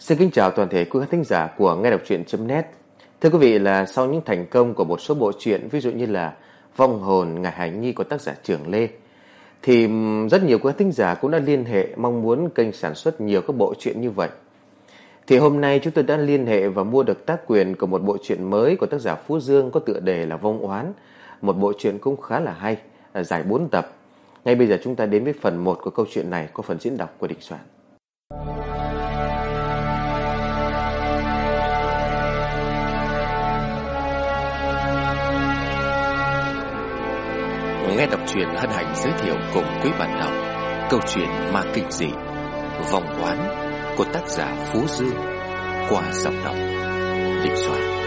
Xin kính chào toàn thể quý khán thính giả của nghe đọc truyện.net. Thưa quý vị là sau những thành công của một số bộ truyện ví dụ như là Vong hồn Ngài Hải Nhi của tác giả Trường Lê thì rất nhiều quý khán thính giả cũng đã liên hệ mong muốn kênh sản xuất nhiều các bộ truyện như vậy. Thì hôm nay chúng tôi đã liên hệ và mua được tác quyền của một bộ truyện mới của tác giả Phú Dương có tựa đề là Vong Oán, một bộ truyện cũng khá là hay, à, dài 4 tập. Ngay bây giờ chúng ta đến với phần 1 của câu chuyện này có phần diễn đọc của Đình Soạn. Nghe đọc truyện hân hạnh giới thiệu cùng quý bạn đọc câu chuyện ma kinh dị, Vòng oán của tác giả Phú Dương qua giọng đọc Đình Soạn.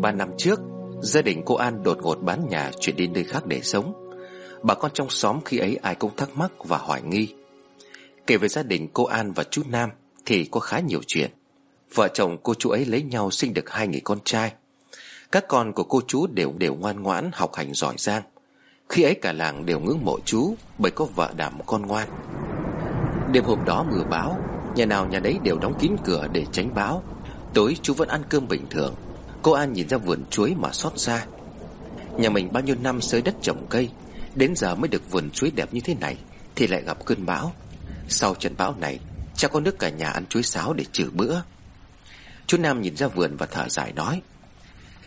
3 năm trước, Gia đình cô An đột ngột bán nhà Chuyển đi nơi khác để sống. Bà con trong xóm khi ấy ai cũng thắc mắc và hoài nghi. Kể về gia đình cô An và chú Nam Thì có khá nhiều chuyện. Vợ chồng cô chú ấy lấy nhau sinh được hai người con trai. Các con của cô chú đều đều ngoan ngoãn, Học hành giỏi giang. Khi ấy cả làng đều ngưỡng mộ chú Bởi có vợ đảm con ngoan. Đêm hôm đó mưa bão, Nhà nào nhà đấy đều đóng kín cửa để tránh bão. Tối chú vẫn ăn cơm bình thường. Cô An nhìn ra vườn chuối mà xót xa. Nhà mình bao nhiêu năm sới đất trồng cây, Đến giờ mới được vườn chuối đẹp như thế này, Thì lại gặp cơn bão. Sau trận bão này, cha có nước cả nhà ăn chuối sáo để trừ bữa. Chú Nam nhìn ra vườn và thở dài nói,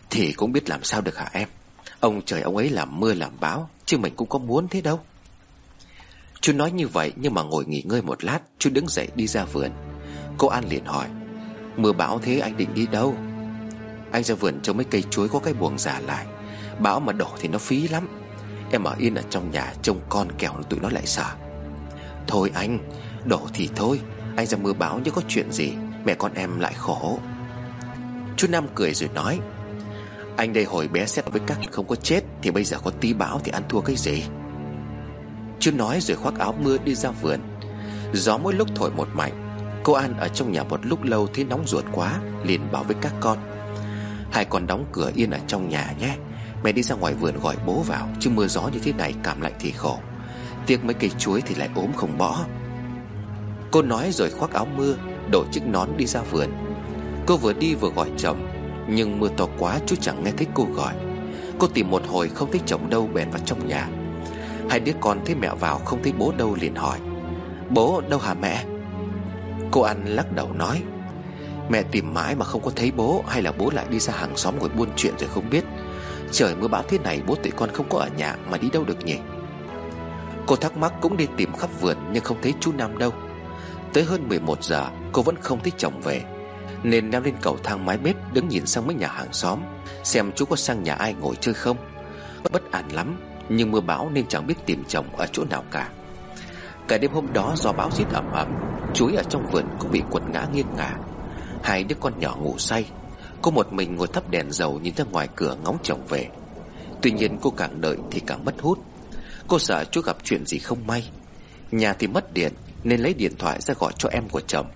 Thì cũng biết làm sao được hả em? Ông trời ông ấy làm mưa làm bão, Chứ mình cũng có muốn thế đâu. Chú nói như vậy nhưng mà ngồi nghỉ ngơi một lát, Chú đứng dậy đi ra vườn. Cô An liền hỏi, Mưa bão thế anh định đi đâu? Anh ra vườn trông mấy cây chuối có cái buồng giả lại. Bão mà đổ thì nó phí lắm. Em ở yên ở trong nhà trông con kèo tụi nó lại sợ. Thôi anh, Đổ thì thôi. Anh ra mưa bão như có chuyện gì, Mẹ con em lại khổ. Chú Nam cười rồi nói, Anh đây hồi bé xét với các không có chết Thì bây giờ có tí bão thì ăn thua cái gì? Chú nói rồi khoác áo mưa đi ra vườn. Gió mỗi lúc thổi một mạnh. Cô An ở trong nhà một lúc lâu thấy nóng ruột quá, Liền bảo với các con Hai con đóng cửa yên ở trong nhà nhé. Mẹ đi ra ngoài vườn gọi bố vào, Chứ mưa gió như thế này cảm lạnh thì khổ. Tiếc mấy cây chuối thì lại ốm không bỏ. Cô nói rồi khoác áo mưa Đội chiếc nón đi ra vườn. Cô vừa đi vừa gọi chồng, Nhưng mưa to quá chú chẳng nghe thấy cô gọi. Cô tìm một hồi không thấy chồng đâu bèn vào trong nhà. Hai đứa con thấy mẹ vào không thấy bố đâu liền hỏi, Bố, đâu hả mẹ? Cô ăn lắc đầu nói Mẹ tìm mãi mà không có thấy bố Hay là bố lại đi ra hàng xóm ngồi buôn chuyện rồi không biết. Trời mưa bão thế này bố tụi con không có ở nhà Mà đi đâu được nhỉ? Cô thắc mắc cũng đi tìm khắp vườn Nhưng không thấy chú Nam đâu. Tới hơn 11 giờ, cô vẫn không thấy chồng về. Nên leo lên cầu thang mái bếp, Đứng nhìn sang mấy nhà hàng xóm, Xem chú có sang nhà ai ngồi chơi không. Bất an lắm, Nhưng mưa bão nên chẳng biết tìm chồng ở chỗ nào cả. Cả đêm hôm đó, do bão rít ẩm ẩm Chuối ở trong vườn cũng bị quật ngã nghiêng ngả. Hai đứa con nhỏ ngủ say. Cô một mình ngồi thắp đèn dầu nhìn ra ngoài cửa ngóng chồng về. Tuy nhiên cô càng đợi thì càng mất hút. Cô sợ chú gặp chuyện gì không may. Nhà thì mất điện, Nên lấy điện thoại ra gọi cho em của chồng.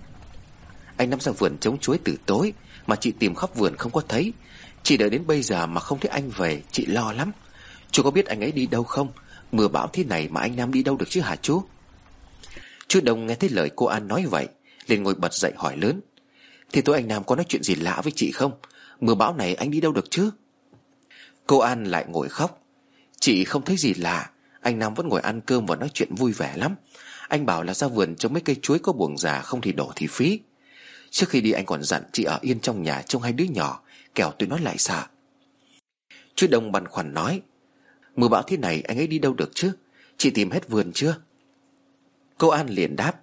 Anh nắm ra vườn chống chuối từ tối, Mà chị tìm khắp vườn không có thấy. Chị đợi đến bây giờ mà không thấy anh về, Chị lo lắm. Chú có biết anh ấy đi đâu không? Mưa bão thế này mà anh Nam đi đâu được chứ hả chú? Chú Đông nghe thấy lời cô An nói vậy, liền ngồi bật dậy hỏi lớn thì tôi anh Nam có nói chuyện gì lạ với chị không? Mưa bão này anh đi đâu được chứ? Cô An lại ngồi khóc. Chị không thấy gì lạ. Anh Nam vẫn ngồi ăn cơm và nói chuyện vui vẻ lắm. Anh bảo là ra vườn trồng mấy cây chuối có buồng già, Không thì đổ thì phí. Trước khi đi, anh còn dặn chị ở yên trong nhà Trông hai đứa nhỏ. Kẻo tụi nó lại sợ Chú Đông băn khoăn nói, Mưa bão thế này anh ấy đi đâu được chứ? Chị tìm hết vườn chưa? Cô An liền đáp,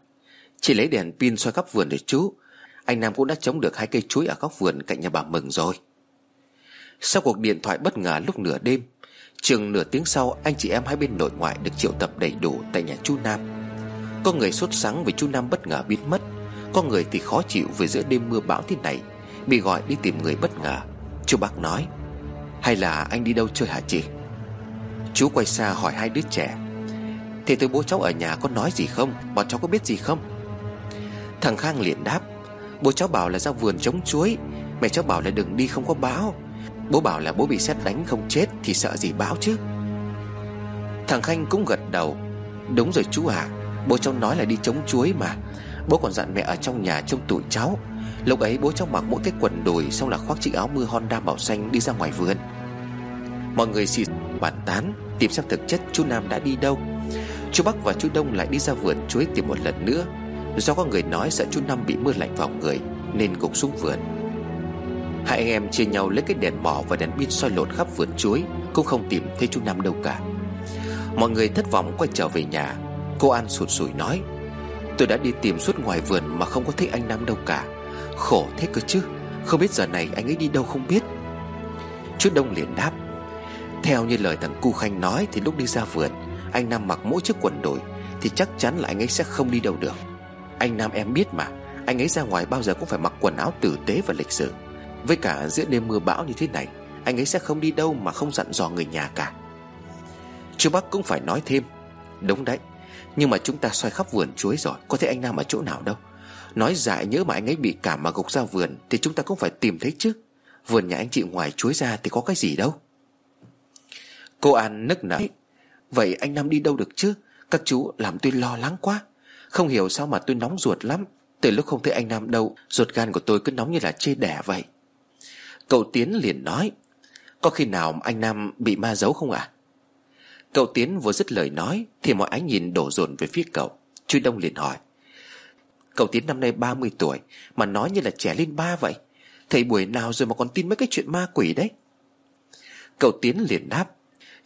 Chị lấy đèn pin soi khắp vườn để chú anh Nam cũng đã chống được hai cây chuối ở góc vườn cạnh nhà bà Mừng rồi. Sau cuộc điện thoại bất ngờ lúc nửa đêm, Chừng nửa tiếng sau, Anh chị em hai bên nội ngoại được triệu tập đầy đủ Tại nhà chú Nam. Có người sốt sáng vì chú Nam bất ngờ biến mất, Có người thì khó chịu vì giữa đêm mưa bão thế này Bị gọi đi tìm người bất ngờ. Chú bác nói, Hay là anh đi đâu chơi hả chị? Chú quay xa hỏi hai đứa trẻ Thì tôi bố cháu ở nhà có nói gì không? Bọn cháu có biết gì không? Thằng Khang liền đáp Bố cháu bảo là ra vườn chống chuối. Mẹ cháu bảo là đừng đi không có báo Bố bảo là bố bị xét đánh không chết Thì sợ gì báo chứ. Thằng Khanh cũng gật đầu. Đúng rồi chú à Bố cháu nói là đi chống chuối mà. Bố còn dặn mẹ ở trong nhà trông tụi cháu. Lúc ấy bố cháu mặc mỗi cái quần đùi, Xong là khoác chiếc áo mưa Honda màu xanh đi ra ngoài vườn. Mọi người xì bàn tán, Tìm xem thực chất chú Nam đã đi đâu. Chú Bắc và chú Đông lại đi ra vườn chuối tìm một lần nữa. Do có người nói sợ chú Năm bị mưa lạnh vào người, Nên gục xuống vườn. Hai anh em chia nhau lấy cái đèn mỏ và đèn pin soi lột khắp vườn chuối, Cũng không tìm thấy chú Năm đâu cả. Mọi người thất vọng quay trở về nhà. Cô An sụt sùi nói, Tôi đã đi tìm suốt ngoài vườn mà không có thấy anh Năm đâu cả. Khổ thế cơ chứ, Không biết giờ này anh ấy đi đâu không biết. Chú Đông liền đáp, Theo như lời thằng Cu Khanh nói Thì lúc đi ra vườn, Anh Nam mặc mỗi chiếc quần đùi Thì chắc chắn là anh ấy sẽ không đi đâu được. Anh Nam em biết mà, Anh ấy ra ngoài bao giờ cũng phải mặc quần áo tử tế và lịch sự. Với cả giữa đêm mưa bão như thế này, Anh ấy sẽ không đi đâu mà không dặn dò người nhà cả. Chú Bắc cũng phải nói thêm, Đúng đấy, Nhưng mà chúng ta xoay khắp vườn chuối rồi, Có thấy anh Nam ở chỗ nào đâu. Nói dại nhớ mà anh ấy bị cảm mà gục ra vườn Thì chúng ta cũng phải tìm thấy chứ. Vườn nhà anh chị ngoài chuối ra thì có cái gì đâu. Cô An nức nở, Vậy anh Nam đi đâu được chứ? Các chú làm tôi lo lắng quá. Không hiểu sao mà tôi nóng ruột lắm. Từ lúc không thấy anh Nam đâu, Ruột gan của tôi cứ nóng như là chê đẻ vậy. Cậu Tiến liền nói, Có khi nào anh Nam bị ma giấu không ạ? À? Cậu Tiến vừa dứt lời nói, Thì mọi ánh nhìn đổ dồn về phía cậu. Truy Đông liền hỏi, Cậu Tiến năm nay 30 tuổi, Mà nói như là trẻ lên ba vậy. Thầy buổi nào rồi mà còn tin mấy cái chuyện ma quỷ đấy? Cậu Tiến liền đáp,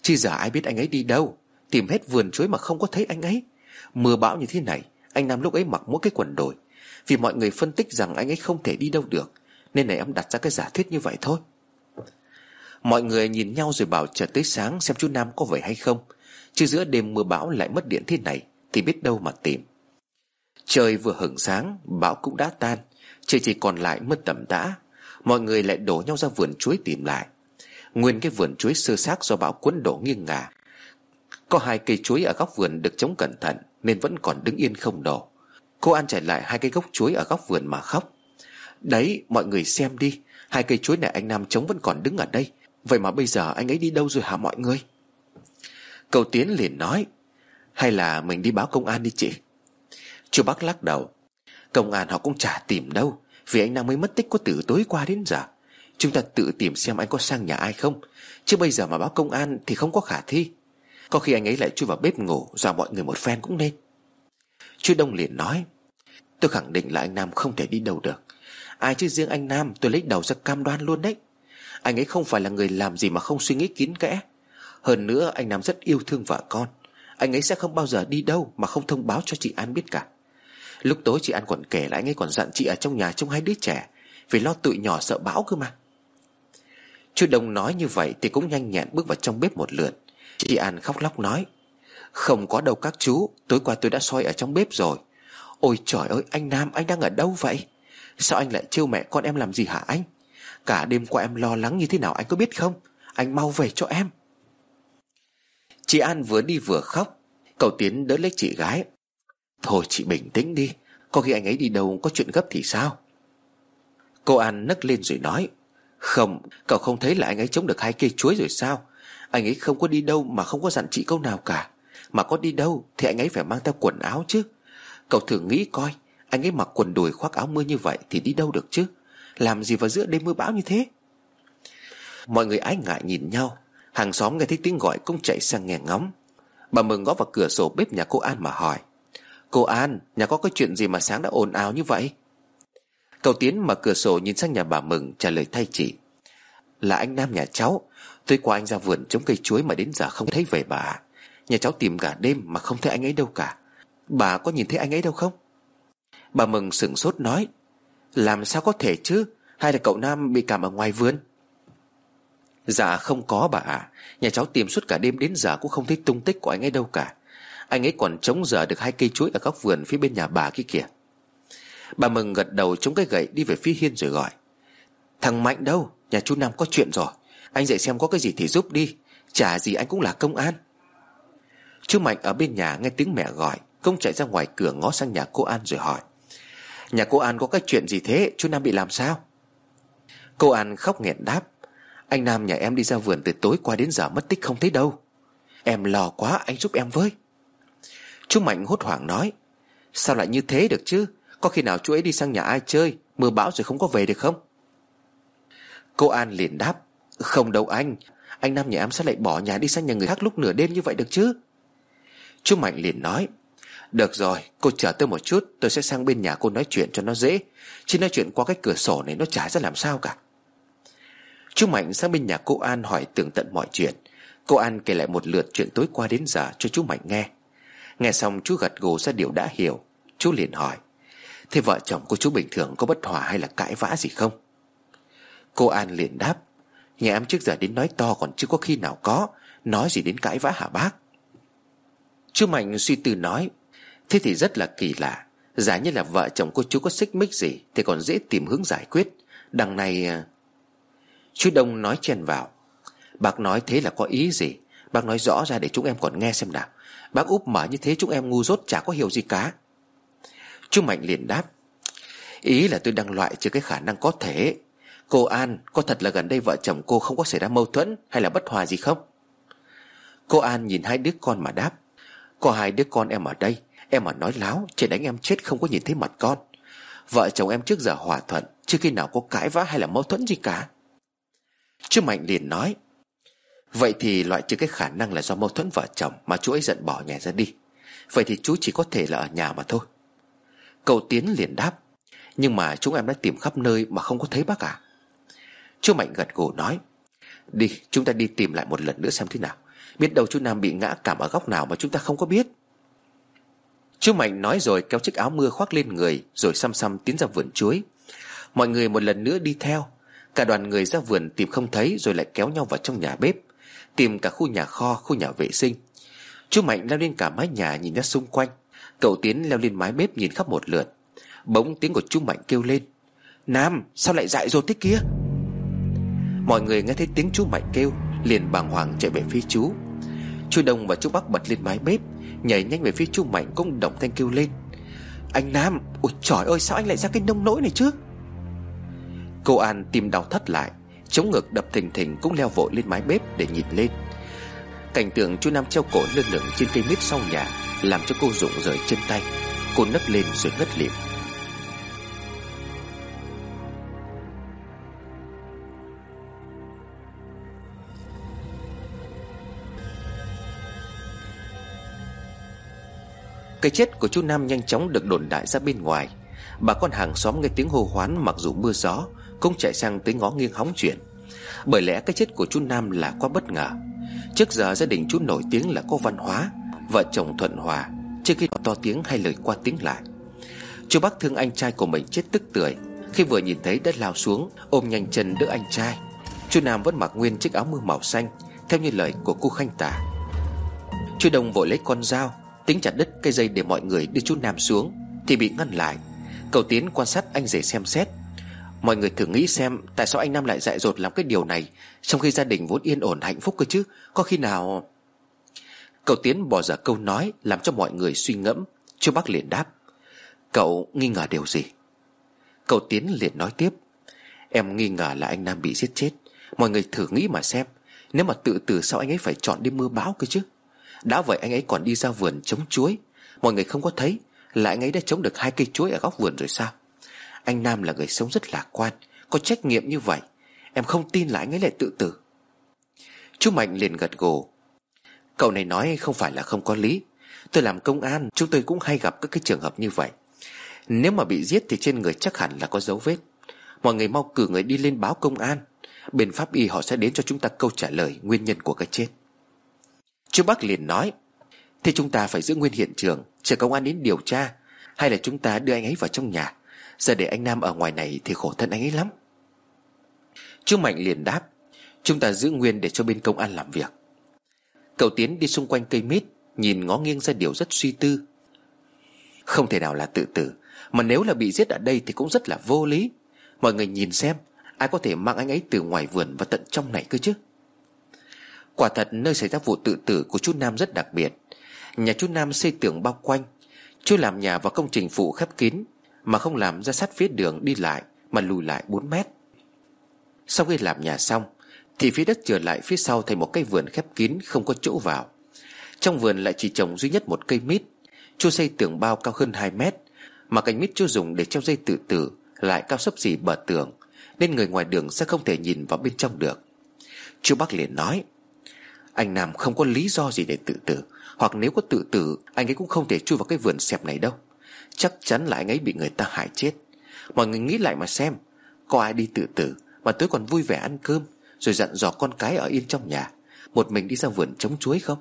Chứ giờ ai biết anh ấy đi đâu. Tìm hết vườn chuối mà không có thấy anh ấy. Mưa bão như thế này anh Nam lúc ấy mặc mỗi cái quần đồi. Vì mọi người phân tích rằng anh ấy không thể đi đâu được, Nên này em đặt ra cái giả thuyết như vậy thôi. Mọi người nhìn nhau rồi bảo chờ tới sáng xem chú Nam có về hay không. Chứ giữa đêm mưa bão lại mất điện thế này, Thì biết đâu mà tìm. Trời vừa hửng sáng, Bão cũng đã tan. Trời chỉ còn lại mất tầm tã. Mọi người lại đổ nhau ra vườn chuối tìm lại. Nguyên cái vườn chuối sơ xác do bão cuốn đổ nghiêng ngả. Có hai cây chuối ở góc vườn được chống cẩn thận. Nên vẫn còn đứng yên không đổ. Cô An chạy lại hai cây gốc chuối ở góc vườn mà khóc. Đấy, mọi người xem đi, Hai cây chuối này anh Nam chống vẫn còn đứng ở đây. Vậy mà bây giờ anh ấy đi đâu rồi hả mọi người? Cầu Tiến liền nói, Hay là mình đi báo công an đi chị? Chú bác lắc đầu, Công an họ cũng chả tìm đâu, Vì anh Nam mới mất tích có từ tối qua đến giờ. Chúng ta tự tìm xem anh có sang nhà ai không, Chứ bây giờ mà báo công an Thì không có khả thi. Có khi anh ấy lại chui vào bếp ngủ Dọa mọi người một phen cũng nên. Chú Đông liền nói, Tôi khẳng định là anh Nam không thể đi đâu được. Ai chứ riêng anh Nam, tôi lấy đầu ra cam đoan luôn đấy. Anh ấy không phải là người làm gì mà không suy nghĩ kín kẽ. Hơn nữa, anh Nam rất yêu thương vợ con. Anh ấy sẽ không bao giờ đi đâu Mà không thông báo cho chị An biết cả. Lúc tối chị An còn kể là anh ấy còn dặn chị ở trong nhà trông hai đứa trẻ, Vì lo tụi nhỏ sợ bão cơ mà. Chú Đông nói như vậy Thì cũng nhanh nhẹn bước vào trong bếp một lượt. Chị An khóc lóc nói, Không có đâu các chú, Tối qua tôi đã soi ở trong bếp rồi. Ôi trời ơi, anh Nam, anh đang ở đâu vậy? Sao anh lại trêu mẹ con em làm gì hả anh? Cả đêm qua em lo lắng như thế nào anh có biết không? Anh mau về cho em. Chị An vừa đi vừa khóc, Cậu Tiến đỡ lấy chị gái. Thôi chị bình tĩnh đi, Có khi anh ấy đi đâu có chuyện gấp thì sao? Cô An nấc lên rồi nói, Không, Cậu không thấy là anh ấy chống được hai cây chuối rồi sao? Anh ấy không có đi đâu mà không có dặn chị câu nào cả. Mà có đi đâu Thì anh ấy phải mang theo quần áo chứ. Cậu thử nghĩ coi, Anh ấy mặc quần đùi khoác áo mưa như vậy Thì đi đâu được chứ? Làm gì vào giữa đêm mưa bão như thế? Mọi người ái ngại nhìn nhau. Hàng xóm nghe thấy tiếng gọi cũng chạy sang nghe ngóng. Bà Mừng gõ vào cửa sổ bếp nhà cô An mà hỏi. Cô An, Nhà có cái chuyện gì mà sáng đã ồn ào như vậy? Cậu Tiến mở cửa sổ nhìn sang nhà bà Mừng, trả lời thay chị. Là anh Nam nhà cháu. Tối qua anh ra vườn chống cây chuối mà đến giờ không thấy về bà. Nhà cháu tìm cả đêm mà không thấy anh ấy đâu cả. Bà có nhìn thấy anh ấy đâu không? Bà Mừng sửng sốt nói, Làm sao có thể chứ? Hay là cậu Nam bị cảm ở ngoài vườn? Dạ không có bà ạ. Nhà cháu tìm suốt cả đêm đến giờ cũng không thấy tung tích của anh ấy đâu cả. Anh ấy còn chống giờ được hai cây chuối ở góc vườn phía bên nhà bà kia kìa. Bà Mừng gật đầu chống cái gậy đi về phía Hiên rồi gọi, Thằng Mạnh đâu? Nhà chú Nam có chuyện rồi. Anh dậy xem có cái gì thì giúp đi. Chả gì anh cũng là công an. Chú Mạnh ở bên nhà nghe tiếng mẹ gọi. Công chạy ra ngoài cửa ngó sang nhà cô An rồi hỏi. Nhà cô An có cái chuyện gì thế? Chú Nam bị làm sao? Cô An khóc nghẹn đáp. Anh Nam nhà em đi ra vườn từ tối qua đến giờ mất tích không thấy đâu. Em lo quá, anh giúp em với. Chú Mạnh hốt hoảng nói. Sao lại như thế được chứ? Có khi nào chú ấy đi sang nhà ai chơi? Mưa bão rồi không có về được không? Cô An liền đáp, Không đâu anh Anh Nam nhà em sẽ lại bỏ nhà đi sang nhà người khác lúc nửa đêm như vậy được chứ? Chú Mạnh liền nói, Được rồi, cô chờ tôi một chút, Tôi sẽ sang bên nhà cô nói chuyện cho nó dễ. Chứ nói chuyện qua cái cửa sổ này nó chả ra làm sao cả. Chú Mạnh sang bên nhà cô An hỏi tường tận mọi chuyện. Cô An kể lại một lượt chuyện tối qua đến giờ cho chú Mạnh nghe. Nghe xong, chú gật gù ra điều đã hiểu. Chú liền hỏi, Thế vợ chồng của chú bình thường có bất hòa hay là cãi vã gì không? Cô An liền đáp Nhà em trước giờ đến nói to còn chưa có khi nào có, Nói gì đến cãi vã hả bác? Chú Mạnh suy tư nói, Thế thì rất là kỳ lạ, Giả như là vợ chồng cô chú có xích mích gì Thì còn dễ tìm hướng giải quyết. Đằng này à... Chú Đông nói chen vào, Bác nói thế là có ý gì? Bác nói rõ ra để chúng em còn nghe xem nào. Bác úp mở như thế chúng em ngu dốt chả có hiểu gì cả. Chú Mạnh liền đáp, Ý là tôi đang loại trừ cái khả năng có thể. Cô An, Có thật là gần đây vợ chồng cô không có xảy ra mâu thuẫn Hay là bất hòa gì không? Cô An nhìn hai đứa con mà đáp, Có hai đứa con em ở đây, Em mà nói láo Chỉ đánh em chết không có nhìn thấy mặt con. Vợ chồng em trước giờ hòa thuận, Chưa khi nào có cãi vã hay là mâu thuẫn gì cả. Chứ Mạnh liền nói, Vậy thì loại trừ cái khả năng là do mâu thuẫn vợ chồng Mà chú ấy giận bỏ nhà ra đi. Vậy thì chú chỉ có thể là ở nhà mà thôi. Cậu Tiến liền đáp, Nhưng mà chúng em đã tìm khắp nơi Mà không có thấy bác à? Chú Mạnh gật gù nói Đi chúng ta đi tìm lại một lần nữa xem thế nào. Biết đâu chú Nam bị ngã cảm ở góc nào Mà chúng ta không có biết. Chú Mạnh nói rồi kéo chiếc áo mưa khoác lên người Rồi xăm xăm tiến ra vườn chuối. Mọi người một lần nữa đi theo. Cả đoàn người ra vườn tìm không thấy Rồi lại kéo nhau vào trong nhà bếp Tìm cả khu nhà kho, khu nhà vệ sinh. Chú Mạnh leo lên cả mái nhà nhìn ra xung quanh. Cậu Tiến leo lên mái bếp nhìn khắp một lượt. Bỗng tiếng của chú Mạnh kêu lên Nam sao lại dại rồi thế kia? Mọi người nghe thấy tiếng chú Mạnh kêu, Liền bàng hoàng chạy về phía chú. Chú Đông và chú Bắc bật lên mái bếp, Nhảy nhanh về phía chú Mạnh cũng đồng thanh kêu lên. Anh Nam, Ôi trời ơi, sao anh lại ra cái nông nỗi này chứ? Cô An tim đau thắt lại, Chống ngực đập thình thình cũng leo vội lên mái bếp để nhìn lên. Cảnh tượng chú Nam treo cổ lơ lửng trên cây mít sau nhà Làm cho cô rụng rời chân tay. Cô nấc lên rồi ngất lịm Cái chết của chú Nam nhanh chóng được đồn đại ra bên ngoài. Bà con hàng xóm nghe tiếng hô hoán mặc dù mưa gió, Cũng chạy sang tới ngó nghiêng hóng chuyện. Bởi lẽ cái chết của chú Nam là quá bất ngờ. Trước giờ gia đình chú nổi tiếng là có văn hóa, Vợ chồng thuận hòa, Chưa khi to tiếng hay lời qua tiếng lại. Chú bác thương anh trai của mình chết tức tưởi. Khi vừa nhìn thấy đất lao xuống, Ôm nhanh chân đỡ anh trai. Chú Nam vẫn mặc nguyên chiếc áo mưa màu xanh, Theo như lời của cô Khanh Tả Chú Đông vội lấy con dao Tính chặt đứt cây dây để mọi người đưa chú Nam xuống, Thì bị ngăn lại. Cậu Tiến quan sát anh rể xem xét. Mọi người thử nghĩ xem Tại sao anh Nam lại dại dột làm cái điều này, Trong khi gia đình vốn yên ổn hạnh phúc cơ chứ, Có khi nào? Cậu Tiến bỏ ra câu nói Làm cho mọi người suy ngẫm. Chú bác liền đáp, Cậu nghi ngờ điều gì? Cậu Tiến liền nói tiếp, Em nghi ngờ là anh Nam bị giết chết. Mọi người thử nghĩ mà xem, Nếu mà tự tử sao anh ấy phải chọn đi mưa bão cơ chứ? Đã vậy anh ấy còn đi ra vườn chống chuối. Mọi người không có thấy Là anh ấy đã chống được hai cây chuối ở góc vườn rồi sao? Anh Nam là người sống rất lạc quan, Có trách nhiệm như vậy. Em không tin là anh ấy lại tự tử. Chú Mạnh liền gật gù. Cậu này nói không phải là không có lý. Tôi làm công an, Chúng tôi cũng hay gặp các cái trường hợp như vậy. Nếu mà bị giết thì trên người chắc hẳn là có dấu vết. Mọi người mau cử người đi lên báo công an. Bên pháp y họ sẽ đến cho chúng ta câu trả lời Nguyên nhân của cái chết. Chú Bắc liền nói, Thế chúng ta phải giữ nguyên hiện trường, Chờ công an đến điều tra, Hay là chúng ta đưa anh ấy vào trong nhà? Giờ để anh Nam ở ngoài này thì khổ thân anh ấy lắm. Chú Mạnh liền đáp, Chúng ta giữ nguyên để cho bên công an làm việc. Cậu Tiến đi xung quanh cây mít, Nhìn ngó nghiêng ra điều rất suy tư. Không thể nào là tự tử, Mà nếu là bị giết ở đây thì cũng rất là vô lý. Mọi người nhìn xem, Ai có thể mang anh ấy từ ngoài vườn vào tận trong này cơ chứ? Quả thật nơi xảy ra vụ tự tử của chú Nam rất đặc biệt. Nhà chú Nam xây tường bao quanh Chú làm nhà và công trình phụ khép kín, Mà không làm ra sát phía đường đi lại, Mà lùi lại 4 mét. Sau khi làm nhà xong, Thì phía đất trở lại phía sau thành một cây vườn khép kín Không có chỗ vào. Trong vườn lại chỉ trồng duy nhất một cây mít. Chú xây tường bao cao hơn 2 mét, Mà cành mít chú dùng để treo dây tự tử Lại cao sấp xỉ bờ tường, Nên người ngoài đường sẽ không thể nhìn vào bên trong được. Chú bác liền nói anh Nam không có lý do gì để tự tử. Hoặc nếu có tự tử, Anh ấy cũng không thể chui vào cái vườn xẹp này đâu. Chắc chắn là anh ấy bị người ta hại chết. Mọi người nghĩ lại mà xem, Có ai đi tự tử Mà tới còn vui vẻ ăn cơm, Rồi dặn dò con cái ở yên trong nhà, Một mình đi ra vườn chống chuối không?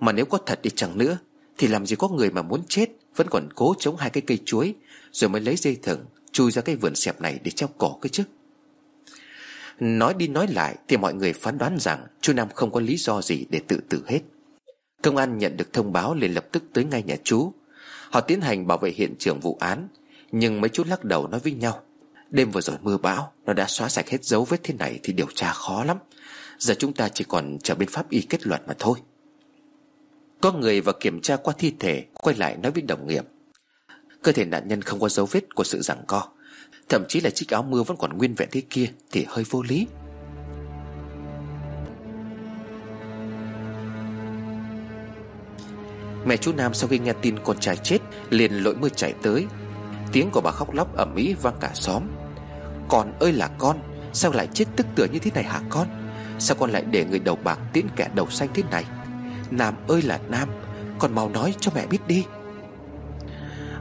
Mà nếu có thật đi chẳng nữa, Thì làm gì có người mà muốn chết, Vẫn còn cố chống hai cái cây chuối, Rồi mới lấy dây thừng, Chui ra cái vườn xẹp này để treo cổ cái chứ? Nói đi nói lại Thì mọi người phán đoán rằng Chú Nam không có lý do gì để tự tử hết. Công an nhận được thông báo liền lập tức tới ngay nhà chú. Họ tiến hành bảo vệ hiện trường vụ án, Nhưng mấy chú lắc đầu nói với nhau, Đêm vừa rồi mưa bão, Nó đã xóa sạch hết dấu vết thế này Thì điều tra khó lắm. Giờ chúng ta chỉ còn chờ bên pháp y kết luận mà thôi. Có người vào kiểm tra qua thi thể, Quay lại nói với đồng nghiệp, Cơ thể nạn nhân không có dấu vết của sự giằng co. Thậm chí là chiếc áo mưa vẫn còn nguyên vẹn thế kia Thì hơi vô lý. Mẹ chú Nam sau khi nghe tin con trai chết, Liền lội mưa chạy tới. Tiếng của bà khóc lóc ẩm mỹ vang cả xóm. Con ơi là con, Sao lại chết tức tựa như thế này hả con? Sao con lại để người đầu bạc tiễn kẻ đầu xanh thế này? Nam ơi là Nam, Con mau nói cho mẹ biết đi.